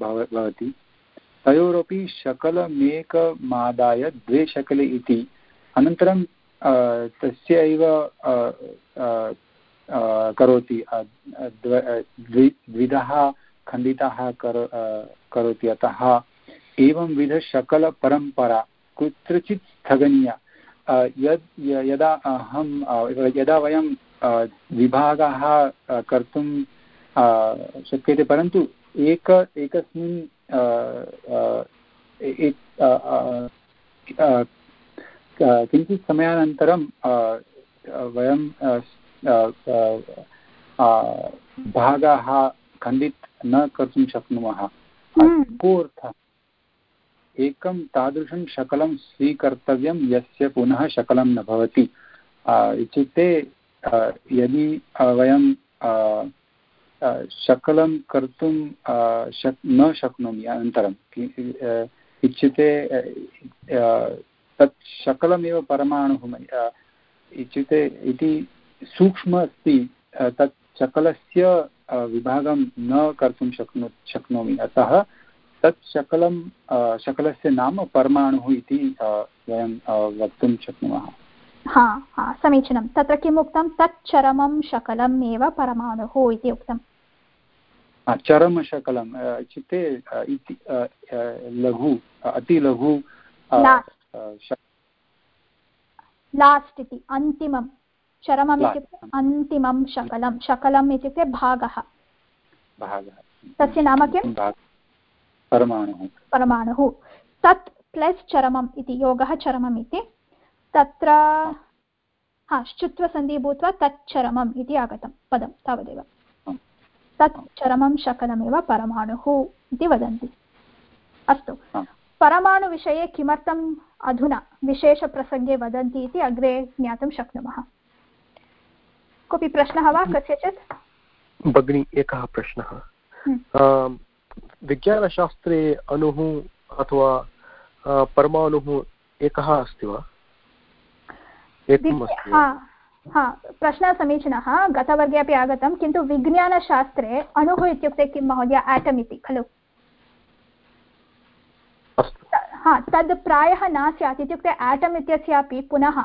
भवति। तयोरपि शकलमेकमादाय द्वे शकले इति। अनन्तरं तस्यैव करोति। द्विधः खण्डितः करो करोति। अतः एवंविधशकलपरम्परा कुत्रचित् स्थगनीया। यद् यदा अहं यदा वयं विभागः कर्तुं शक्यते, परन्तु एक, एकस्मिन् किञ्चित् समयानन्तरं वयं भागाः खण्डित् न कर्तुं शक्नुमः हम्म। कोऽर्थः एकं तादृशं शकलं स्वीकर्तव्यं यस्य पुनः शकलं न भवति इत्युक्ते यदि वयं शकलं कर्तुं शक् न शक्नोमि अनन्तरं इत्युक्ते तत् शकलमेव परमाणुः इत्युक्ते इति सूक्ष्म अस्ति तत् शकलस्य विभागं न कर्तुं शक्नो शक्नोमि। अतः तत् शकलं शकलस्य नाम परमाणुः इति वयं वक्तुं शक्नुमः। हा हा समीचीनं। तत्र किम् उक्तं? तत् चरमं शकलम् एव परमाणुः इति उक्तम् चरमशकलम् इत्युक्ते इति लघु अतिलघु लास्ट् इति अन्तिमं। चरमम् इत्युक्ते अन्तिमं शकलं। शकलम् इत्युक्ते भागः। तस्य नाम किम्? परमाणुः। परमाणुः। तत् प्लस् चरमम् इति योगः चरमम् इति। तत्र हा श्चुत्वसन्धिः भूत्वा तच्चरमम् इति आगतं पदं तावदेव। तत् चरमं शकलमेव परमाणुः इति वदन्ति। अस्तु। परमाणुविषये किमर्थम् अधुना विशेषप्रसङ्गे वदन्ति इति अग्रे ज्ञातुं शक्नुमः। कोऽपि प्रश्नः वा कस्यचित्? भगिनी एकः प्रश्नः। हम्म। विज्ञानशास्त्रे अणुः अथवा परमाणुः एकः अस्ति वा? हा प्रश्नः समीचीनः गतवर्गे अपि आगतं किन्तु विज्ञानशास्त्रे अणुः इत्युक्ते किं महोदय? आटम् इति खलु? हा तद् प्रायः न स्यात् इत्युक्ते आटम् इत्यस्यापि पुनः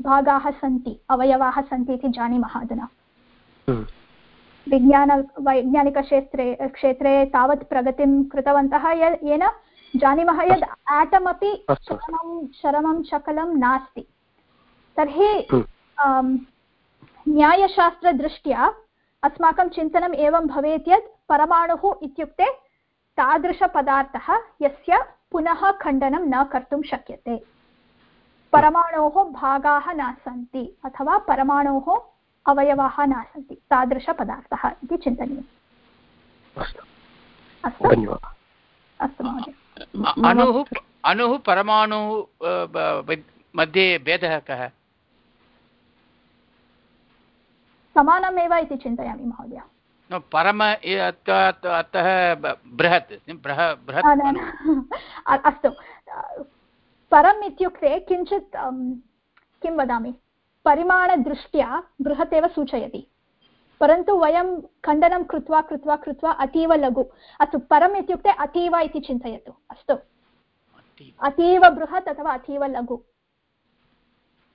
भागाः सन्ति अवयवाः सन्ति इति जानीमः अधुना हम्म। विज्ञान वैज्ञानिकक्षेत्रे क्षेत्रे तावत् प्रगतिं कृतवन्तः येन जानीमः यद् आटम् अपि शरमं शरमं शकलं नास्ति तर्हि हम्म। न्यायशास्त्रदृष्ट्या अस्माकं चिन्तनम् एवं भवेत् यत् परमाणुः इत्युक्ते तादृशपदार्थः यस्य पुनः खण्डनं न कर्तुं शक्यते। परमाणोः भागाः न सन्ति अथवा परमाणोः अवयवाः न सन्ति तादृशपदार्थः इति चिन्तनीयम्। अस्तु। महोदय। अणुः अणुः परमाणुः मध्ये भेदः कः? समानमेव इति चिन्तयामि महोदय। परम अतः बृहत् बृहत्? अस्तु। परम् इत्युक्ते किञ्चित् किं वदामि? परिमाणदृष्ट्या बृहत् एव सूचयति। परन्तु वयं खण्डनं कृत्वा कृत्वा कृत्वा अतीव लघु। अस्तु परम् इत्युक्ते अतीव इति चिन्तयतु। अस्तु। अतीव बृहत् अथवा अतीव लघु।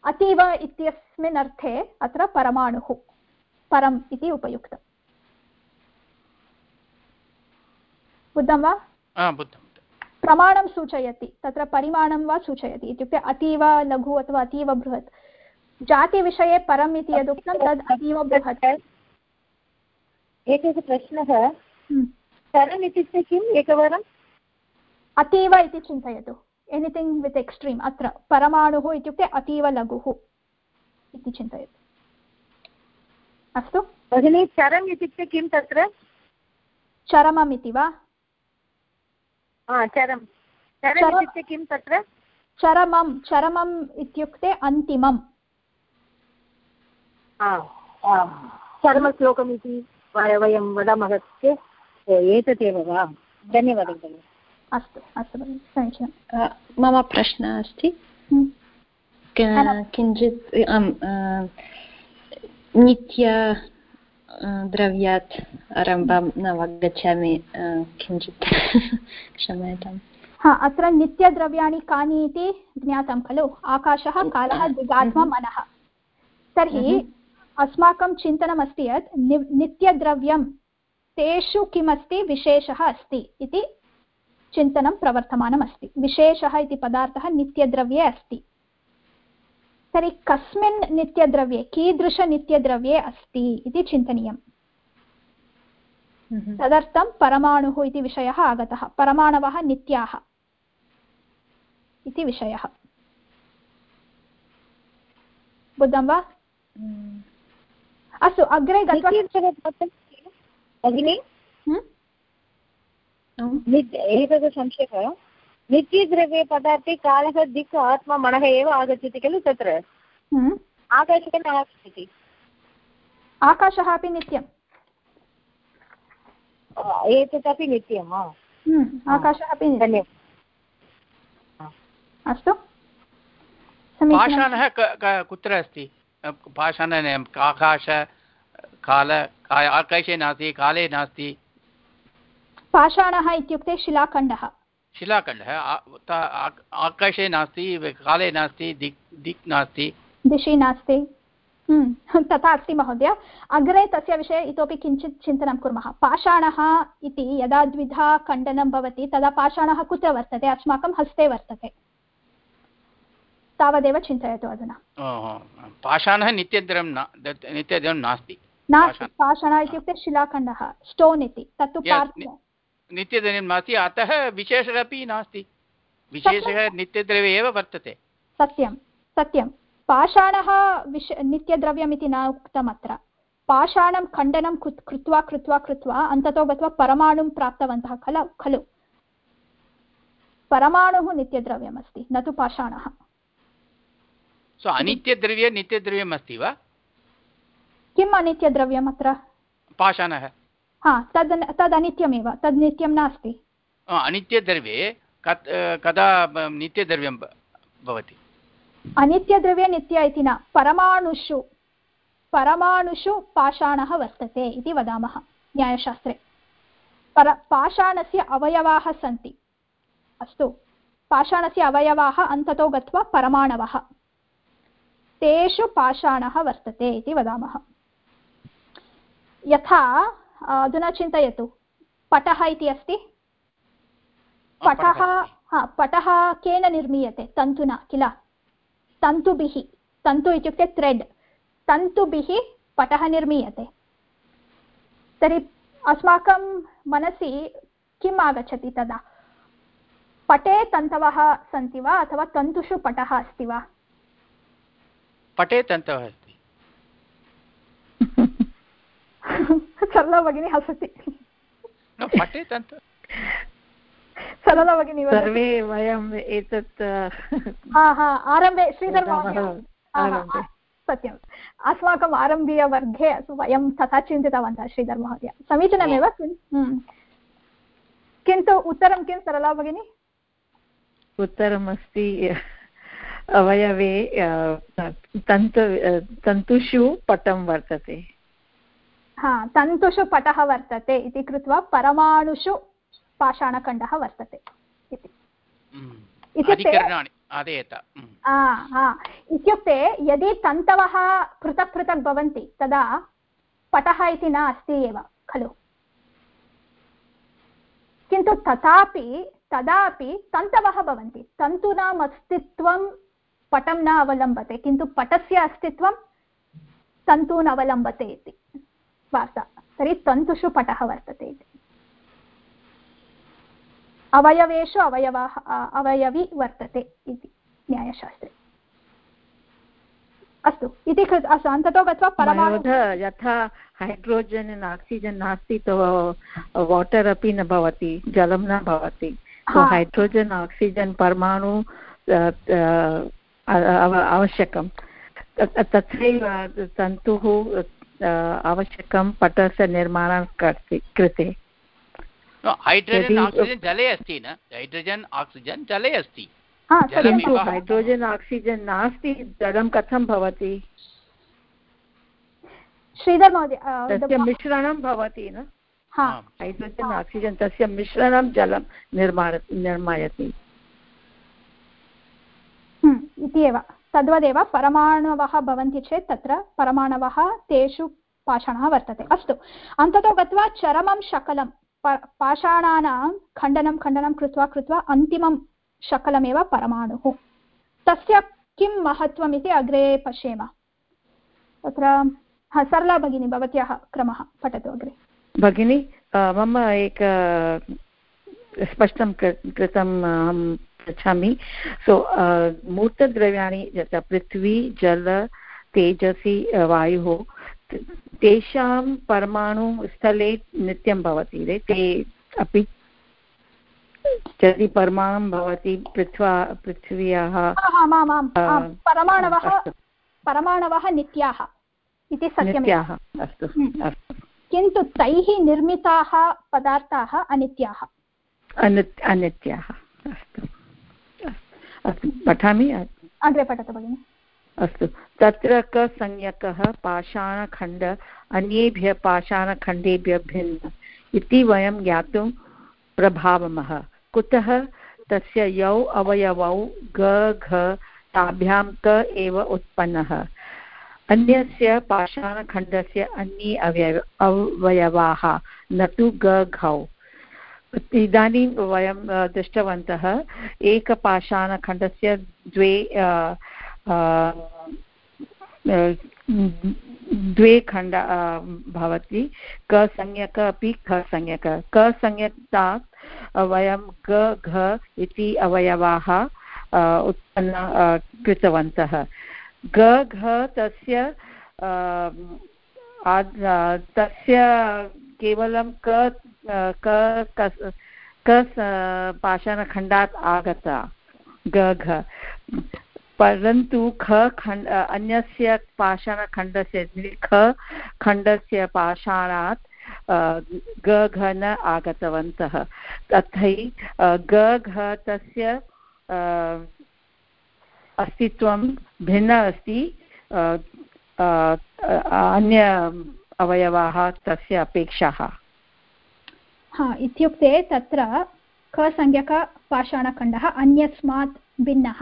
अतीव इत्यस्मिन् अर्थे अत्र परमाणुः परम् इति उपयुक्तम्। बुद्धं वा? प्रमाणं सूचयति तत्र परिमाणं वा सूचयति इत्युक्ते अतीव लघु अथवा अतीव बृहत्। जातिविषये परम् इति यदुक्तं तद् अतीव बृहत्। एकः प्रश्नः। परम् हम्म। इत्युक्ते किम् एकवारम् अतीव इति चिन्तयतु। एनिथिङ्ग् वित् एक्स्ट्रीम् अत्र परमाणुः इत्युक्ते अतीव लघुः इति चिन्तयतु। अस्तु? भगिनी चरम् इत्युक्ते किं तत्र? चरमम् इति वा? चरम् चरम् इत्युक्ते किं तत्र? चरमं चरमम् इत्युक्ते अन्तिमम्. चर्मश्लोकम् इति वयं वदामः चेत् एतदेव वा? धन्यवादः भगिनि. अस्तु अस्तु भगिनि समीचीनं मम प्रश्नः अस्ति. किञ्चित् नित्य द्रव्यात् आरम्भं न अवगच्छामि किञ्चित् क्षम्यताम् हा अत्र नित्यद्रव्याणि कानि इति ज्ञातं खलु आकाशः कालः दिगात्मा मनः तर्हि अस्माकं चिन्तनमस्ति यत् नि नित्यद्रव्यं तेषु किमस्ति विशेषः अस्ति इति चिन्तनं प्रवर्तमानमस्ति विशेषः इति पदार्थः नित्यद्रव्ये अस्ति तर्हि कस्मिन् नित्यद्रव्ये कीदृशनित्यद्रव्ये अस्ति इति चिन्तनीयम्। तदर्थं परमाणुः इति विषयः आगतः। परमाणवः नित्याः इति विषयः। बुद्धं वा? अस्तु अग्रे गत्वा भगिनि एतत् संशयः। नित्यद्रव्ये पदार्थे कालः दिक् आत्मा मनः एव आगच्छति खलु तत्र? आकाशः न आगच्छति? आकाशः अपि नित्यम्। एतदपि नित्यं वा आकाशः अपि धन्यवादः। अस्तु। पाषाणः कुत्र अस्ति? पाषाण आकाश काल आकाशे नास्ति काले नास्ति। पाषाणः इत्युक्ते शिलाखण्डः। शिलाखण्डः आकाशे नास्ति काले नास्ति दिक् दिक् नास्ति। दिशि नास्ति। तथा अस्ति महोदय। अग्रे तस्य विषये इतोपि किञ्चित् चिन्तनं कुर्मः। पाषाणः इति यदा द्विधा खण्डनं भवति तदा पाषाणः कुत्र वर्तते? अस्माकं हस्ते वर्तते। तावदेव चिन्तयतु अधुना। पाषाणः नित्यद्रं नित्यद्रं नास्ति। नास्ति पाषाणः इत्युक्ते शिलाखण्डः स्टोन् इति। तत्तु नित्यद्रव्यं नास्ति अतः विशेषः अपि नास्ति। विशेषः नित्यद्रव्ये एव वर्तते। सत्यं सत्यं पाषाणः विश नित्यद्रव्यम् इति न उक्तम् अत्र पाषाणं खण्डनं कृत्वा कृत्वा कृत्वा अन्ततो गत्वा परमाणुं प्राप्तवन्तः खलु खलु। परमाणुः नित्यद्रव्यमस्ति न तु पाषाणः। सो अनित्यद्रव्ये नित्यद्रव्यम् अस्ति वा? किम् अनित्यद्रव्यम् अत्र? पाषाणः। हा तद् तद् अनित्यमेव तद् नित्यं नास्ति अनित्यद्रव्ये कदा नित्यद्रव्यं भवति अनित्यद्रव्ये नित्य इति न परमाणुषु परमाणुषु पाषाणः वर्तते इति वदामः न्यायशास्त्रे पर पाषाणस्य अवयवाः सन्ति अस्तु पाषाणस्य अवयवाः अन्ततो गत्वा परमाणवः तेषु पाषाणः वर्तते इति वदामः यथा अधुना चिन्तयतु पटः इति अस्ति पटः हा पटः केन निर्मीयते तन्तुना किल तन्तुभिः तन्तु इत्युक्ते थ्रेड् तन्तुभिः पटः निर्मीयते तर्हि अस्माकं मनसि किम् आगच्छति तदा पटे तन्तवः सन्ति वा अथवा तन्तुषु पटः अस्ति वा पटे तन्तवः अस्ति सरला भगिनी हसति तन्तु सरला भगिनी सर्वे वयम् एतत् हा हा आरम्भे श्रीधर सत्यम् अस्माकम् आरम्भीयवर्गे वयं तथा चिन्तितवन्तः श्रीधर महोदय समीचीनमेव किन्तु उत्तरं किं सरला भगिनी उत्तरमस्ति अवयवे तन्तु तन्तुषु पटं वर्तते हा तन्तुषु पटः वर्तते इति कृत्वा परमाणुषु पाषाणखण्डः वर्तते इति। इत्युक्ते यदि तन्तवः पृथक् पृथक् भवन्ति तदा पटः इति न अस्ति एव खलु। किन्तु तथापि तदापि तन्तवः भवन्ति। तन्तूनाम् अस्तित्वं पटं न अवलम्बते किन्तु पटस्य अस्तित्वं तन्तून् अवलम्बते इति। वार्ता तर्हि तन्तुषु पटः वर्तते इति अवयवेषु अवयवः अवयवी वर्तते इति न्यायशास्त्रे अस्तु इति कृत् अस्तु अन्ततो गत्वा परमाणु यथा हैड्रोजन् आक्सिजन् नास्ति तो वाटर् अपि न भवति जलं न भवति हैड्रोजन् आक्सिजन् परमाणु आवश्यकं तथैव तन्तुः आवश्यकं पटस्य निर्माणं कृते हैड्रोजन् आक्सिजन् जले अस्ति न हैड्रोजन् आक्सिजन् जले अस्ति हैड्रोजन् आक्सिजन् नास्ति जलं कथं भवति श्रीधर् महोदय तस्य मिश्रणं भवति न हैड्रोजन् आक्सिजन् तस्य मिश्रणं जलं निर्माण निर्मायति हम्म, इति एव तद्वदेव परमाणवः भवन्ति चेत् तत्र परमाणवः तेषु पाषाणः वर्तते। अस्तु, अन्ततो गत्वा चरमं शकलं पाषाणानां खण्डनं खण्डनं कृत्वा कृत्वा अन्तिमं शकलमेव परमाणुः। तस्य किं महत्त्वम् इति अग्रे पश्येम। तत्र सरला भगिनी, भवत्याः क्रमः पठतु अग्रे। भगिनी मम एक स्पष्टं कृतम् अहं पृच्छामि सो मूर्तद्रव्याणि यथा पृथ्वी जल तेजसि वायुः तेषां परमाणुस्थले नित्यं भवति। रे ते अपि यदि परमाणुं भवति पृथ्वा पृथिव्याः परमाणवः परमाणवः नित्याः इति सत्यमेव। अस्तु हम्म। अस्तु। किन्तु तैः निर्मिताः पदार्थाः अनित्याः। अनित्याः अस्तु। अस्तु पठामि? अग्रे पठतु भगिनि। अस्तु। तत्र क संज्ञकः पाषाणखण्ड अन्येभ्यः पाषाणखण्डेभ्यः भिन्न इति वयं ज्ञातुं प्रभावमः। कुतः? तस्य यौ अवयवौ ग घ ताभ्यां क एव उत्पन्नः। अन्यस्य पाषाणखण्डस्य अन्ये अवयव अवयवाः न तु ग घौ। इदानीं वयं दृष्टवन्तः, एकपाषाणखण्डस्य द्वे द्वे खण्ड भवति। क संज्ञक अपि ख संज्ञक। क संज्ञकात् वयं ग, घ इति अवयवाः उत्पन्न कृतवन्तः। ग, घ तस्य तस्य केवलं क क पाषाणखण्डात् आगता, ग, घ। परन्तु ख खण्ड अन्यस्य पाषाणखण्डस्य ख खण्डस्य पाषाणात् ग, घ न आगतवन्तः। तथै ग, घ तस्य अस्तित्वं भिन्न अस्ति अन्य अवयवाः तस्य अपेक्षाः? हा इत्युक्ते तत्र खसंज्ञकपाषाणखण्डः अन्यस्मात् भिन्नः।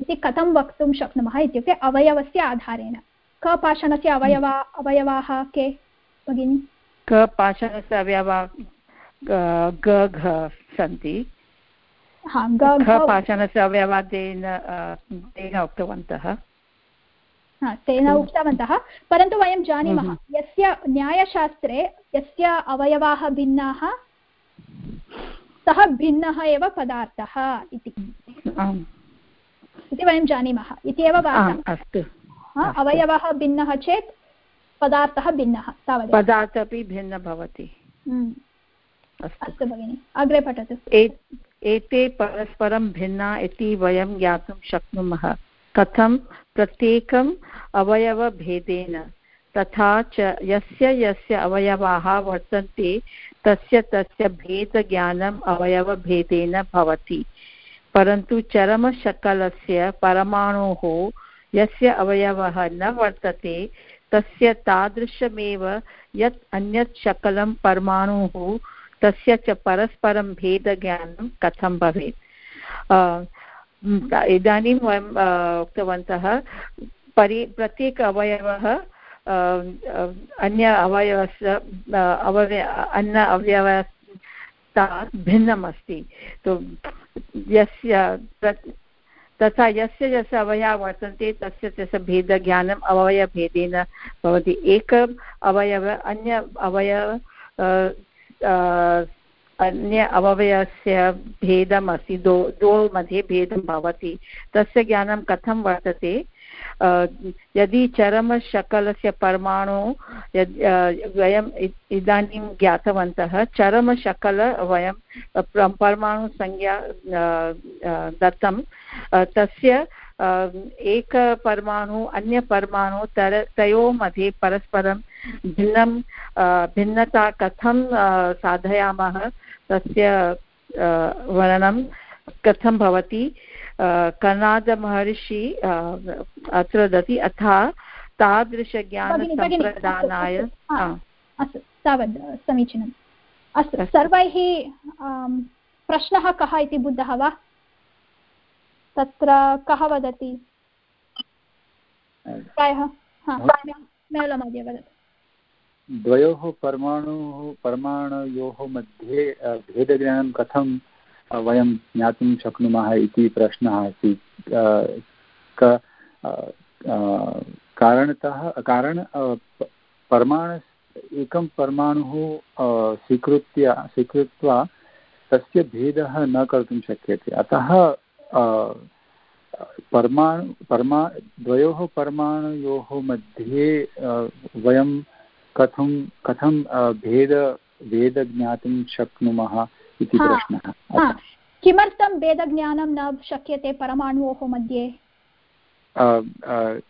इति कथं वक्तुं शक्नुमः इत्युक्ते अवयवस्य आधारेण। कपाषाणस्य अवयवा अवयवाः के भगिनि? कपाषाणस्य अवयवा ग घ सन्ति। पाषाणस्य अवयवा तेन तेन उक्तवन्तः। तेन उक्तवन्तः। परन्तु वयं जानीमः हम्म, हम्म। यस्य न्यायशास्त्रे यस्य अवयवाः भिन्नाः सः भिन्नः एव पदार्थः इति। इति वयं जानीमः। इति एव अस्तु। अवयवः भिन्नः चेत् पदार्थः भिन्नः तावत् पदार्थः अपि भिन्नः भवति। हम्म। अस्तु। भगिनि अग्रे पठतु। एते परस्परं भिन्ना इति वयं ज्ञातुं शक्नुमः। कथं प्रत्येकम् अवयवभेदेन तथा च यस्य यस्य अवयवाः वर्तन्ते तस्य तस्य भेदज्ञानम् अवयवभेदेन भवति। परन्तु चरमशकलस्य परमाणोः यस्य अवयवः न वर्तते, तस्य तादृशमेव यत् अन्यत् शकलं परमाणुः, तस्य च परस्परं भेदज्ञानं कथं भवेत्? इदानीं वयं उक्तवन्तः, परि, प्रत्येक अवयवः अन्य अवयवस्य अवय अन्य अवयवस्तात् भिन्नम् अस्ति तो यस्य तथा यस्य यस्य अवयवः वर्तन्ते, तस्य तस्य भेदज्ञानम्, अवयवभेदेन भवति। एक अवयव, अन्य अवयव अन्य अवयवस्य भेदम् अस्ति दो द्वौ मध्ये भेदं भवति। तस्य ज्ञानं कथं वर्तते? यदि चरमशकलस्य परमाणु यद् वयम् इदानीं ज्ञातवन्तः, चरमशकल वयं परमाणुसंज्ञा दत्तं तस्य एकपरमाणु अन्यपरमाणु तर, तयोः मध्ये परस्परं भिन्नं भिन्नता कथं साधयामः? तस्य वर्णनं कथं भवति? कनादमहर्षि अत्र दति अथा तादृशज्ञानसम्प्रदानाय अस्तु तावत् समीचीनम्। अस्तु सर्वैः प्रश्नः कः इति बुद्धः वा? तत्र कः वदति? प्रायः मेलमध्ये वदतु। द्वयोः परमाणुः परमाणयोः मध्ये भेदज्ञानं कथं वयं ज्ञातुं शक्नुमः इति प्रश्नः आसीत्। कारणतः, कारण परमाण, एकं परमाणुः स्वीकृत्य, स्वीकृत्वा तस्य भेदः न कर्तुं शक्यते। अतः परमाणु, परमा, द्वयोः परमाणुयोः मध्ये वयं कथं कथं भेद भेद ज्ञातुं शक्नुमः इति प्रश्नः। किमर्थं भेदज्ञानं न शक्यते परमाणोः मध्ये?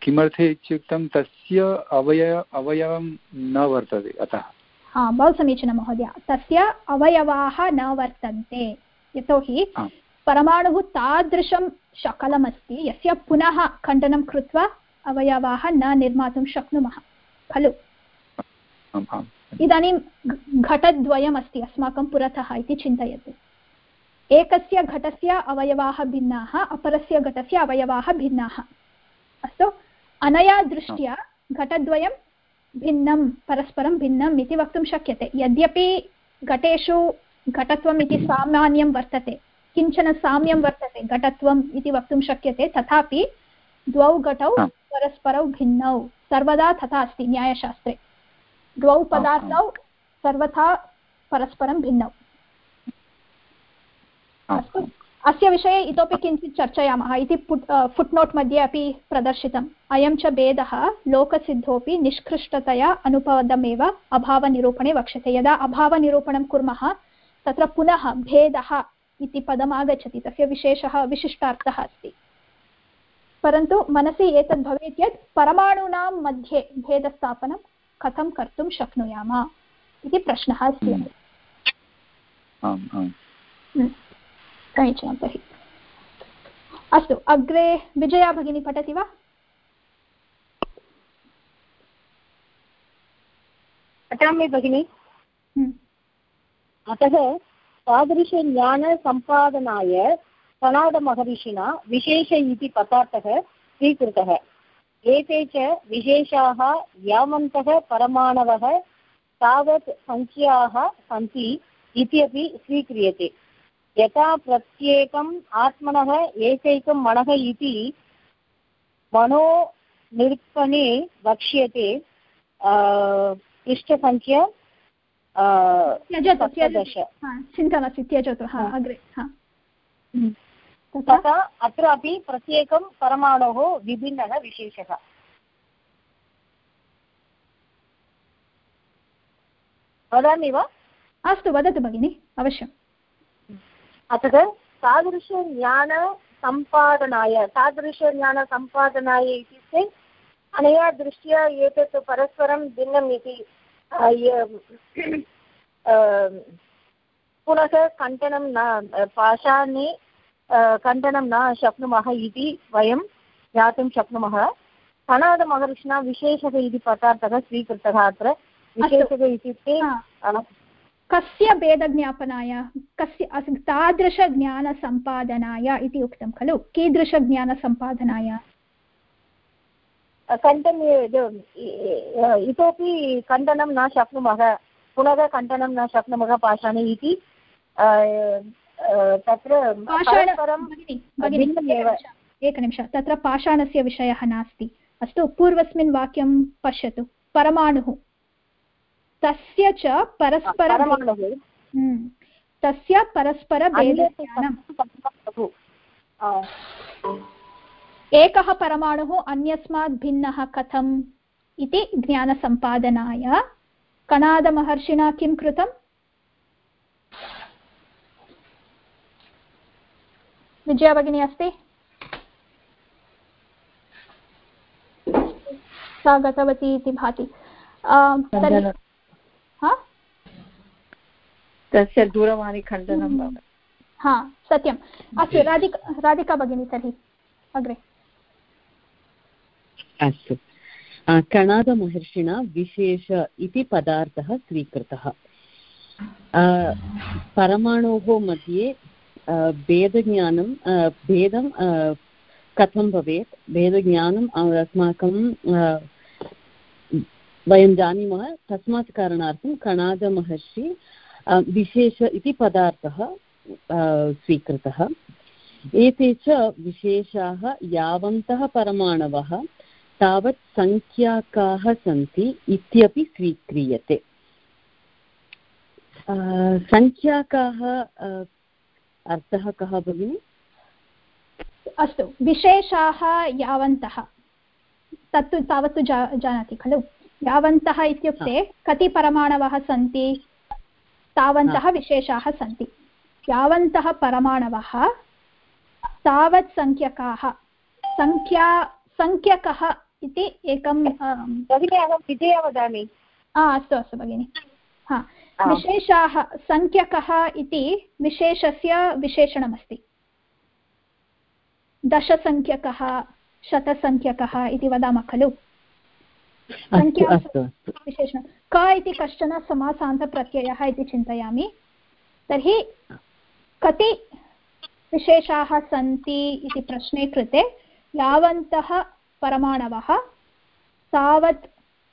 किमर्थे इत्युक्तं तस्य अवय अवयवं न वर्तते अतः। हा बहु समीचीनं महोदय। तस्य अवयवाः न वर्तन्ते। यतोहि परमाणुः तादृशं शकलमस्ति यस्य पुनः खण्डनं कृत्वा अवयवाः न निर्मातुं शक्नुमः। खलु। इदानीं घटद्वयम् अस्ति अस्माकं पुरतः इति चिन्तयतु। एकस्य घटस्य अवयवाः भिन्नाः अपरस्य घटस्य अवयवाः भिन्नाः। अस्तु? अनया दृष्ट्या घटद्वयं भिन्नं परस्परं भिन्नम् इति वक्तुं शक्यते। यद्यपि घटेषु घटत्वम् इति सामान्यं वर्तते किंचन साम्यं वर्तते घटत्वम् इति वक्तुं शक्यते तथापि द्वौ घटौ परस्परौ भिन्नौ सर्वदा तथा अस्ति न्यायशास्त्रे। द्वौ पदार्थौ सर्वथा परस्परं भिन्नौ। अस्तु। अस्य विषये इतोपि किञ्चित् चर्चयामः। इति फुट् फुट्नोट् मध्ये अपि प्रदर्शितम्। अयं च भेदः लोकसिद्धोऽपि निष्कृष्टतया अनुपदमेव अभावनिरूपणे वक्ष्यते। यदा अभावनिरूपणं कुर्मः तत्र पुनः भेदः इति पदम् आगच्छति तस्य विशेषः विशिष्टार्थः अस्ति। परन्तु मनसि एतद् भवेत् यत् परमाणूनां मध्ये भेदस्थापनं कथं कर्तुं शक्नुयाम इति प्रश्नः अस्ति समीचीनं तर्हि। अस्तु अग्रे विजया भगिनी पठति वा? पठामि भगिनि। अतः तादृशज्ञानसम्पादनाय कणादमहर्षिणा विशेष इति पदार्थः स्वीकृतः। एते च विशेषाः यावन्तः परमाणवः तावत् सङ्ख्याः सन्ति इत्यपि स्वीक्रियते। यथा प्रत्येकम् आत्मनः एकैकं मनः इति मनोनिरूपणे वक्ष्यते पृष्ठसङ्ख्या चिन्ता नास्ति त्यजतु। अग्रे तथा अत्रापि प्रत्येकं परमाणोः विभिन्नः विशेषः। वदामि वा? अस्तु वदतु भगिनि अवश्यम्। अतः तादृशज्ञानसम्पादनाय तादृशज्ञानसम्पादनाय इत्युक्ते अनया दृष्ट्या एतत् परस्परं भिन्नम् इति पुनः खण्डनं न पाषाणे खण्डनं न शक्नुमः इति वयं ज्ञातुं शक्नुमः। कणादमहर्षिणा विशेषः इति पदार्थः स्वीकृतः अत्र। विशेषः इत्युक्ते कस्य भेदज्ञापनाय कस्य तादृशज्ञानसम्पादनाय इति उक्तं खलु? कीदृशज्ञानसम्पादनाय? खण्डन् इतोपि खण्डनं न शक्नुमः पुनः खण्डनं न शक्नुमः पाषाणे इति तत्र एकनिमिष तत्र पाषाणस्य विषयः नास्ति। अस्तु पूर्वस्मिन् वाक्यं पश्यतु। परमाणुः। तस्य च परस्पर तस्य परस्परभेदज्ञानम् एकः परमाणुः अन्यस्मात् भिन्नः कथम् इति ज्ञानसम्पादनाय कणादमहर्षिणा किं कृतम्? विजया भगिनी अस्ति? सा गतवती इति भाति। तस्य दूरवाणीखण्डनं भवति। हा सत्यम्। अस्तु राधिका राधिका भगिनी तर्हि अग्रे। अस्तु। कणादमहर्षिणा विशेष इति पदार्थः स्वीकृतः। परमाणोः मध्ये भेदज्ञानं भेदं कथं भवेत्? भेदज्ञानम् अस्माकं वयं जानीमः तस्मात् कारणार्थं कणादमहर्षि विशेष इति पदार्थः स्वीकृतः। एते च विशेषाः यावन्तः परमाणवः, तावत् सङ्ख्याकाः सन्ति इत्यपि स्वीक्रियते। सङ्ख्याकाः अर्थः कः भगिनि? अस्तु विशेषाः यावन्तः। तत्तु तावत्तु जा जानाति खलु? यावन्तः इत्युक्ते कति परमाणवः सन्ति? तावन्तः विशेषाः सन्ति। यावन्तः परमाणवः तावत् सङ्ख्यकाः। सङ्ख्या सङ्ख्यकः इति एकं भगिनि अहं विजया वदामि। अस्तु अस्तु भगिनि। हा। विशेषाः सङ्ख्यकः इति विशेषस्य विशेषणमस्ति। दशसङ्ख्यकः शतसङ्ख्यकः इति वदामः खलु? विशेषणं। क इति कश्चन समासान्तप्रत्ययः इति चिन्तयामि। तर्हि कति विशेषाः सन्ति इति प्रश्ने कृते यावन्तः परमाणवः तावत्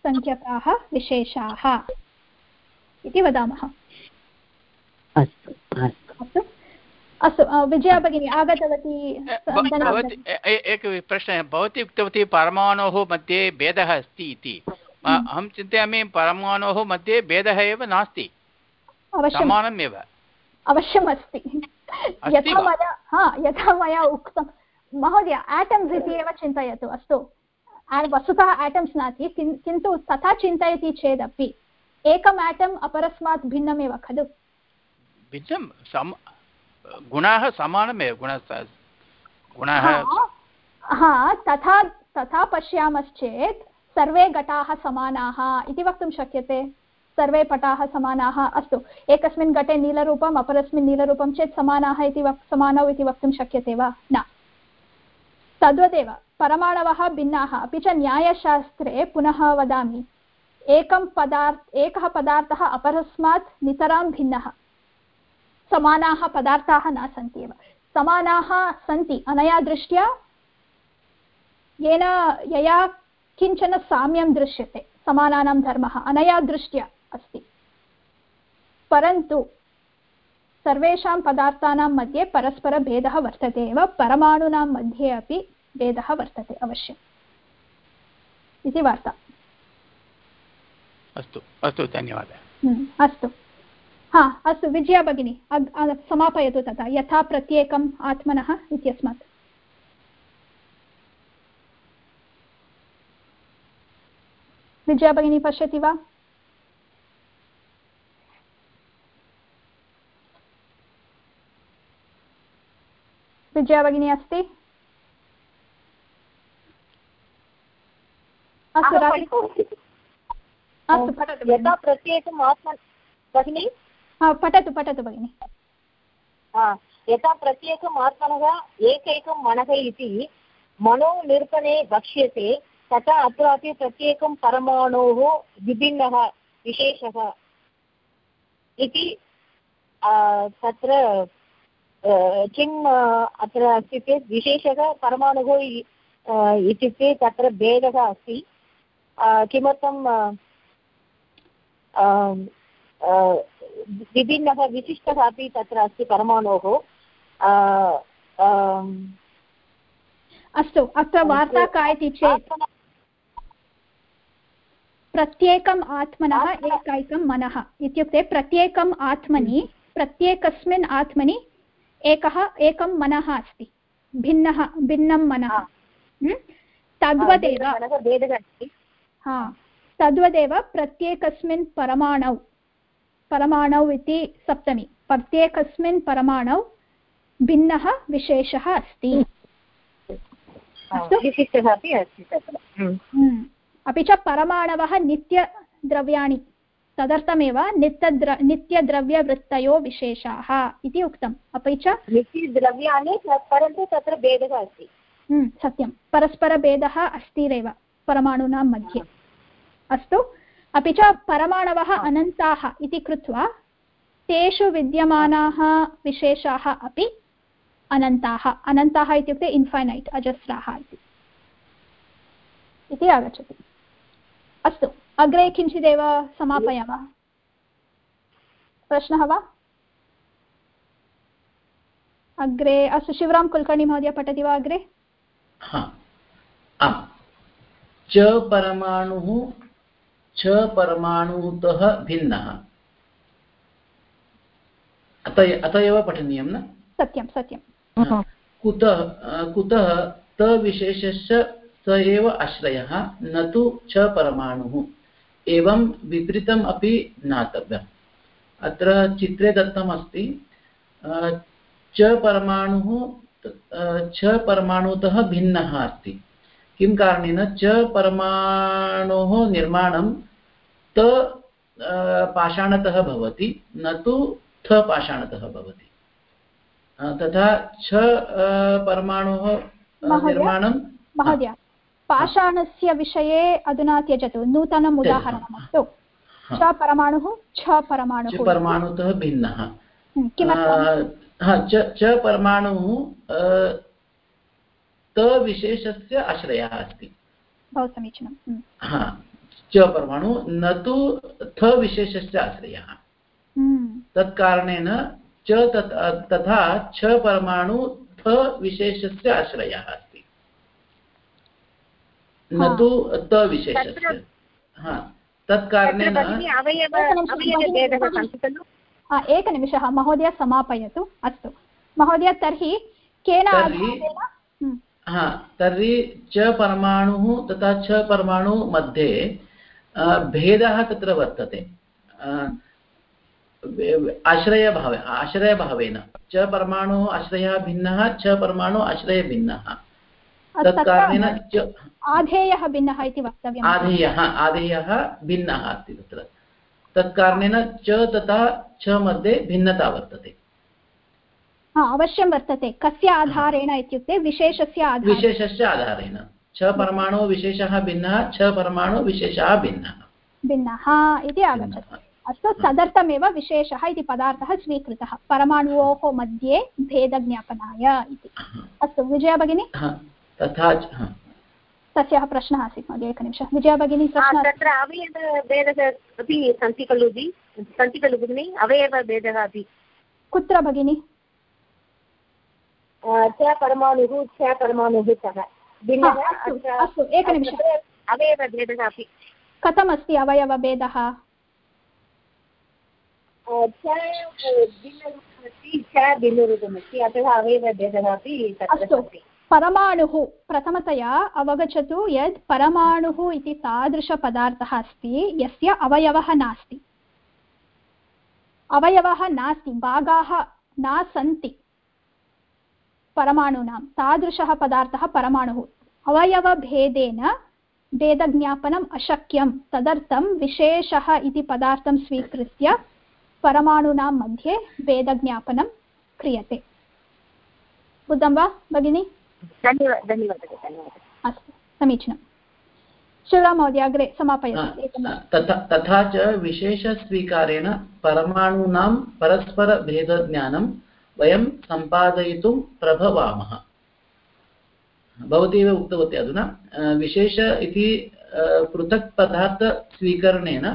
सङ्ख्यकाः विशेषाः। इति वदामः। अस्तु अस्तु। अस्तु। विजया भगिनी आगतवती एकः प्रश्नः भवती उक्तवती परमाणोः मध्ये भेदः अस्ति इति। अहं चिन्तयामि परमाणोः मध्ये भेदः एव नास्ति। समानमेव। अवश्यम् अस्ति। यथा मया हा यथा मया उक्तं। महोदय एटम्स् इति एव चिन्तयतु अस्तु। वस्तुतः एटम्स् नास्ति किन्तु तथा चिन्तयति चेदपि एकम् एटम् अपरस्मात् भिन्नमेव खलु? भिन्नं गुणाः समानमेव गुण गुणाः हा तथा तथा पश्यामश्चेत् सर्वे घटाः समानाः इति वक्तुं शक्यते। सर्वे पटाः समानाः अस्तु। एकस्मिन् घटे नीलरूपम् अपरस्मिन् नीलरूपं चेत् समानाः इति वक् समानौ इति वक्तुं शक्यते वा? न। तद्वदेव परमाणवः भिन्नाः। अपि च न्यायशास्त्रे पुनः वदामि एकं पदार्थ, एकः पदार्थः अपरस्मात् नितरां भिन्नः। समानाः पदार्थाः न सन्ति एव। समानाः सन्ति, अनया दृष्ट्या येन यया किंचन साम्यं दृश्यते, समानानां धर्मः, अनया दृष्ट्या अस्ति। परन्तु सर्वेषां पदार्थानां मध्ये परस्परभेदः वर्तते एव, परमाणूनां मध्ये अपि भेदः वर्तते अवश्यम्। इति वार्ता। अस्तु अस्तु धन्यवादः। अस्तु। हा अस्तु विजया भगिनी समापयतु तथा यथा प्रत्येकम् आत्मनः इत्यस्मात्। विजया भगिनी पश्यति वा? विजया भगिनी अस्ति? अस्तु अस्तु पठतु यथा प्रत्येकम् आत्म भगिनि? पठतु पठतु भगिनि. यथा प्रत्येकम् आत्मनः एकैकं मनः इति मनोनिरूपणे वक्ष्यते तथा अत्रापि प्रत्येकं परमाणोः विभिन्नः विशेषः इति तत्र किम् अत्र अस्ति चेत् विशेषः परमाणुः इत्युक्ते तत्र भेदः अस्ति. किमर्थं विभिन्नः विशिष्टः अपि तत्र अस्ति परमाणोः। अस्तु अत्र वार्ता का इति चेत्? प्रत्येकम् आत्मनः एकैकं मनः इत्युक्ते प्रत्येकम् आत्मनि प्रत्येकस्मिन् आत्मनि एकः एकं मनः अस्ति। भिन्नः भिन्नं मनः। तद्वदेव। हा। तद्वदेव प्रत्येकस्मिन् परमाणौ परमाणौ इति सप्तमी। प्रत्येकस्मिन् परमाणौ भिन्नः विशेषः अस्ति। विशिष्टः अपि अस्ति तत्र। अपि च परमाणवः नित्यद्रव्याणि तदर्थमेव नित्यद्र नित्यद्रव्यवृत्तयो विशेषाः इति उक्तम्। अपि च नित्यद्रव्याणि परन्तु तत्र भेदः अस्ति। हम्म, सत्यं परस्परभेदः अस्तिरेव परमाणूनां मध्ये। अस्तु। अपि च परमाणवः अनन्ताः इति कृत्वा तेषु विद्यमानाः विशेषाः अपि अनन्ताः। अनन्ताः इत्युक्ते इन्फैनैट् अजस्राः इति। आगच्छति। अस्तु। अग्रे किञ्चिदेव समापयामः। प्रश्नः वा? अग्रे अस्तु, शिवराम कुलकर्णी महोदय, पठति वा अग्रे? च परमाणुः च परमाणुतः भिन्नः। अत अत एव पठनीयं न? सत्यं सत्यं। कुतः कुतः तविशेषस्य स एव आश्रयः न तु च परमाणुः। एवं विपरीतम् अपि ज्ञातव्यम्। अत्र चित्रे दत्तम् अस्ति च परमाणुः च परमाणुतः भिन्नः अस्ति। किं कारणेन च परमाणोः निर्माणं त पाषाणतः भवति न तु थ पाषाणतः भवति। तथा छ परमाणोः निर्माणं महोदय पाषाणस्य विषये अधुना त्यजतु नूतनम् उदाहरणमस्तु। च परमाणुः छ परमाणुः परमाणुतः भिन्नः। च परमाणुः तविशेषस्य आश्रयः अस्ति। बहु समीचीनं। हा च परमाणु न तु थ विशेषस्य आश्रयः तत्कारणेन च तथा छ परमाणु थ विशेषस्य आश्रयः अस्ति। न तु त विशेषस्य हा तत्कारणेन एकनिमिषः महोदय समापयतु। अस्तु। महोदय तर्हि केन हा तर्हि च परमाणुः तथा च परमाणु मध्ये भेदः तत्र वर्तते। आश्रयभावे आश्रयभावेन। च परमाणुः आश्रयः भिन्नः च परमाणु आश्रयः भिन्नः। तत्कारणेन आधेयः भिन्नः इति वक्तव्यम्। आधेयः आधेयः भिन्नः अस्ति तत्र। तत्कारणेन च तथा च मध्ये भिन्नता वर्तते। अवश्यं वर्तते। कस्य आधारेण इत्युक्ते विशेषस्य आधारेण। विशेषस्य आधारेण। छ परमाणु विशेषः भिन्नः छ परमाणु विशेषः भिन्नः। भिन्नः। इति आगच्छति। अस्तु तदर्थमेव विशेषः इति पदार्थः स्वीकृतः। परमाणुयोः मध्ये भेदज्ञापनाय इति। अस्तु विजया भगिनी? तथा तस्याः प्रश्नः आसीत् महोदय एकनिमिषः विजया भगिनी प्रश्नः तत्र अवयवभेदः अपि सन्ति खलु जि? सन्ति खलु भगिनि? अवयवभेदः अपि। कुत्र भगिनि? च परमाणुः च परमाणुः सः भिन्नः अस्तु एकनिमिषम् अवयवभेदः अपि कथमस्ति अवयवभेदः अस्तु परमाणुः प्रथमतया अवगच्छतु यत् परमाणुः इति तादृशपदार्थः अस्ति यस्य अवयवः नास्ति अवयवः नास्ति भागाः न सन्ति परमाणूनां तादृशः पदार्थः परमाणुः। अवयवभेदेन भेदज्ञापनम् अशक्यं तदर्थं विशेषः इति पदार्थं स्वीकृत्य परमाणूनां मध्ये भेदज्ञापनं क्रियते। बुद्धं वा भगिनि? धन्यवादः धन्यवादः धन्यवादः। अस्तु समीचीनं शिवराममहोदय अग्रे समापयतु तथा च विशेषस्वीकारेण परमाणूनां परस्परभेदज्ञानं वयं सम्पादयितुं प्रभवामः। भवती एव उक्तवती अधुना विशेष इति पृथक् पदार्थस्वीकरणेन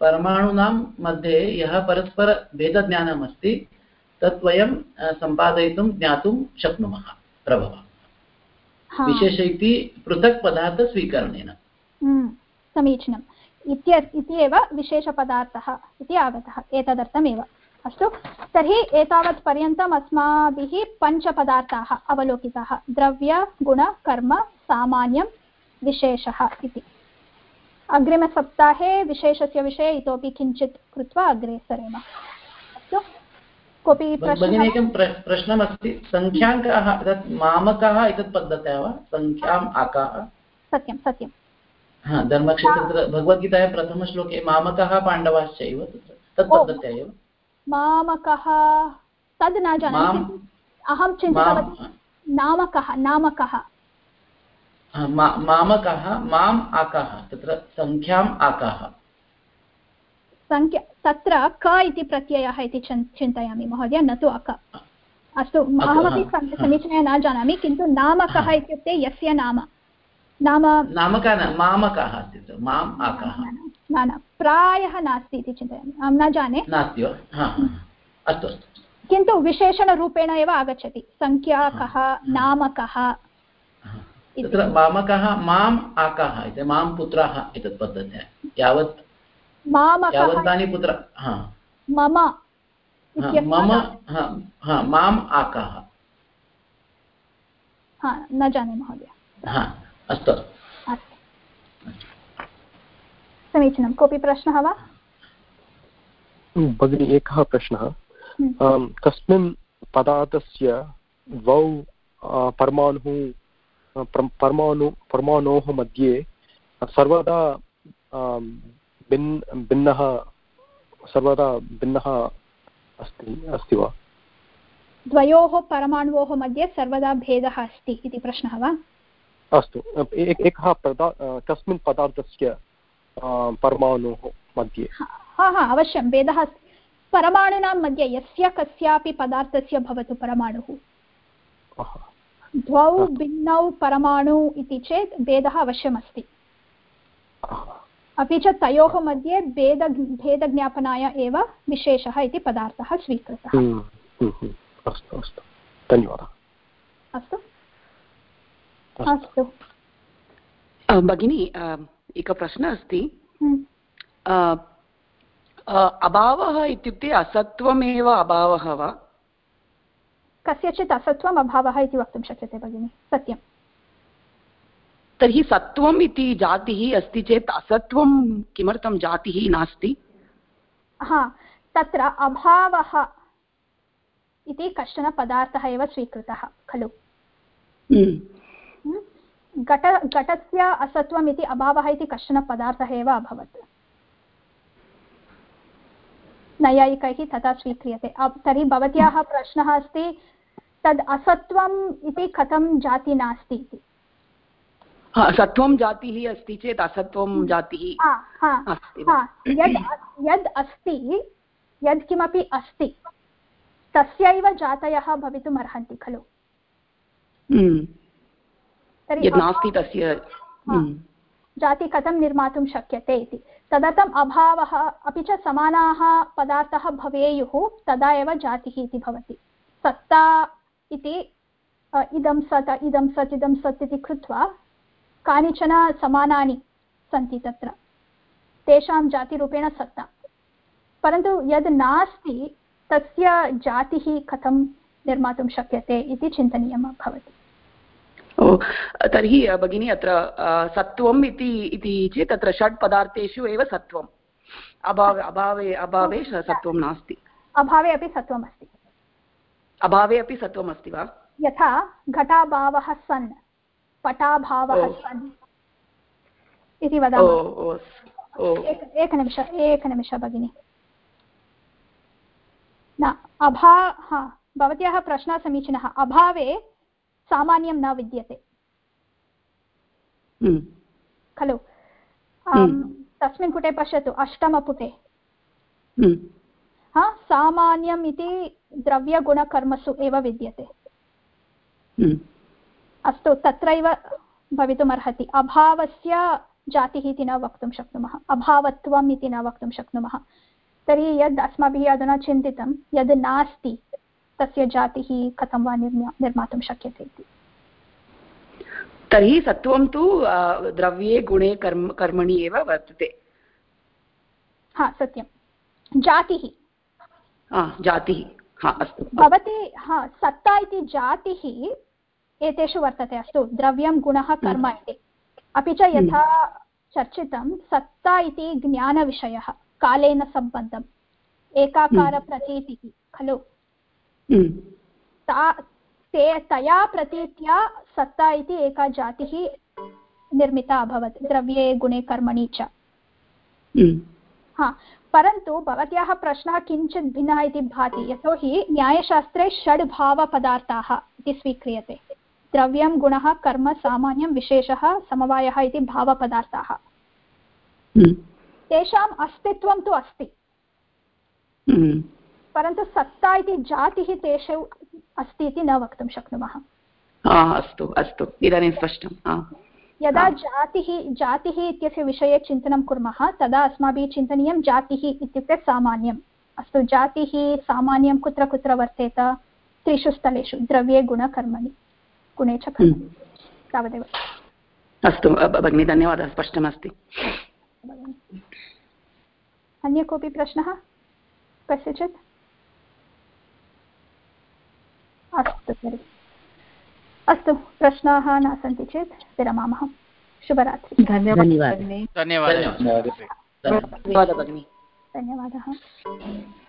परमाणूनां मध्ये यः परस्परभेदज्ञानम् अस्ति तत् वयं सम्पादयितुं ज्ञातुं शक्नुमः प्रभवामः विशेष इति पृथक् पदार्थस्वीकरणेन समीचीनम्। इति एव विशेषपदार्थः इति आगतः एतदर्थमेव। अस्तु। तर्हि एतावत् पर्यन्तम् अस्माभिः पञ्चपदार्थाः अवलोकिताः। द्रव्य गुण कर्म सामान्यं विशेषः इति। अग्रिमसप्ताहे विशेषस्य विषये इतोपि किञ्चित् कृत्वा अग्रे सरेम। अस्तु। कोऽपि भगिनी एकं प्रश्नमस्ति। सङ्ख्याङ्काः तत् मामकाः एतत् पद्धतः वा? सङ्ख्याम् आकाः? सत्यं सत्यं। हा धर्मक्षेत्र भगवद्गीतायां प्रथमश्लोके मामकः पाण्डवाश्चैव तत्र तत् पद्धत्या एव। मामकः। तद् न जानामि अहं चिन्तितवती नाम कः नाम कः मामकः माम् आकः तत्र सङ्ख्याम् आकः। सङ्ख्या तत्र क इति प्रत्ययः इति चिन्तयामि महोदय न तु अक। अस्तु अहमपि समीचीनतया न जानामि किन्तु नाम कः इत्युक्ते यस्य नाम। नाम मामकः न न प्रायः नास्ति इति चिन्तयामि। अहं न जाने। नास्ति वा? अस्तु किन्तु विशेषणरूपेण एव आगच्छति। सङ्ख्या कः नाम कः तत्र मामकः माम् आकाः इति माँ पुत्राः एतत् पद्धत्या। यावत् यावन्तानि पुत्र मम मम माम् आकाः। न जाने महोदय। अस्तु। समीचीनं. कोऽपि प्रश्नः वा? भगिनि एकः प्रश्नः. हम्म। कस्मिन् पदार्थस्य द्वौ परमाणुः परमाणु परमाणोः मध्ये सर्वदा भिन् भिन्नः सर्वदा भिन्नः अस्ति अस्ति वा? द्वयोः परमाणुयोः मध्ये सर्वदा भेदः अस्ति इति प्रश्नः वा? अस्तु. एकः पदा कस्मिन् पदार्थस्य परमाणुः मध्ये। हा हा अवश्यं भेदः अस्ति। परमाणूनां मध्ये यस्य कस्यापि पदार्थस्य भवतु परमाणुः। द्वौ भिन्नौ परमाणु इति चेत् भेदः अवश्यमस्ति। अपि च तयोः मध्ये भेद भेदज्ञापनाय एव विशेषः इति पदार्थः स्वीकृतः। हम्म, हम्म, हम्म। अस्तु अस्तु। धन्यवादः। अस्तु। अस्तु। भगिनी एकः प्रश्नः अस्ति। अभावः इत्युक्ते असत्त्वमेव अभावः वा? कस्यचित् असत्त्वम् अभावः इति वक्तुं शक्यते भगिनि सत्यं तर्हि सत्त्वम् इति जातिः अस्ति चेत् असत्त्वं किमर्थं जातिः नास्ति? हा तत्र अभावः इति कश्चन पदार्थः एव स्वीकृतः खलु। घट घटस्य असत्त्वम् इति अभावः इति कश्चन पदार्थः एव अभवत्। नैयायिकैः तथा स्वीक्रियते। तर्हि भवत्याः प्रश्नः अस्ति तद् असत्त्वम् इति कथं जाति नास्ति इति? सत्त्वं जातिः अस्ति चेत् असत्त्वं जातिः यद् यद् अस्ति यद् किमपि अस्ति तस्यैव जातयः भवितुम् अर्हन्ति खलु हम्म। नास्ति तस्य। जाति कथं निर्मातुं शक्यते इति। तदर्थम् अभावः अपि च समानाः पदार्थाः भवेयुः तदा एव जातिः इति भवति। सत्ता इति इदं सत् इदं सत् इदं सत् इति कृत्वा कानिचन समानानि सन्ति तत्र। तेषां जातिरूपेण सत्ता। परन्तु यद् नास्ति तस्य जातिः कथं निर्मातुं शक्यते इति चिन्तनीयं भवति। तर्हि भगिनी अत्र सत्त्वम् इति इति चेत् तत्र षट् पदार्थेषु एव सत्त्वम्। अभावे अभावे अभावे सत्त्वं नास्ति। अभावे अपि अस्ति। अभावे अपि अस्ति वा? यथा घटाभावः सन् पटाभावः सन् इति वदामः। एकनिमिष एकनिमिष भगिनि। न अभा हा भवत्याः प्रश्नः समीचीनः अभावे सामान्यं न विद्यते। हम्म। खलु? हम्म। तस्मिन् पुटे पश्यतु अष्टमपुटे। हम्म। हा सामान्यम् इति द्रव्यगुणकर्मसु एव विद्यते। अस्तु तत्रैव भवितुमर्हति। अभावस्य जातिः इति न वक्तुं शक्नुमः। अभावत्वम् इति न वक्तुं शक्नुमः। तर्हि यद् अस्माभिः अधुना चिन्तितं यद् नास्ति तस्य जातिः कथं वा निर्मा निर्मातुं शक्यते इति। तर्हि सत्त्वं तु द्रव्ये गुणे कर्म कर्मणि एव वर्तते। हा सत्यं। जातिः। जातिः। हा अस्तु। भवती हा सत्ता इति जातिः एतेषु वर्तते। अस्तु द्रव्यं गुणः कर्म हम्म। इति। अपि च यथा चर्चितं सत्ता इति ज्ञानविषयः कालेन सम्बद्धम् एकाकारप्रतीतिः खलु? ता ते तया प्रतीत्या सत्ता इति एका जातिः निर्मिता अभवत् द्रव्ये गुणे कर्मणि च हम्म। हा परन्तु भवत्याः प्रश्नः किञ्चित् भिन्नः इति भाति यतोहि न्यायशास्त्रे षड् भावपदार्थाः इति स्वीक्रियते द्रव्यं गुणः कर्म सामान्यं विशेषः समवायः इति भावपदार्थाः हम्म। तेषाम् अस्तित्वं तु अस्ति। परन्तु सत्ता इति जातिः तेषु अस्ति इति न वक्तुं शक्नुमः। अस्तु अस्तु इदानीं स्पष्टं यदा जातिः जातिः इत्यस्य विषये चिन्तनं कुर्मः तदा अस्माभिः चिन्तनीयं जातिः इत्युक्ते सामान्यम्। अस्तु जातिः सामान्यं कुत्र कुत्र वर्तेत? त्रिषु स्थलेषु द्रव्ये गुणकर्मणि गुणे च हम्म। तावदेव। अस्तु भगिनि धन्यवादः स्पष्टमस्ति। अन्य कोऽपि प्रश्नः? कस्यचित्? अस्तु तर्हि। अस्तु प्रश्नाः न सन्ति चेत् विरमामः। शुभरात्रि। धन्यवादः। धन्यवादः। धन्यवादः। धन्यवादः।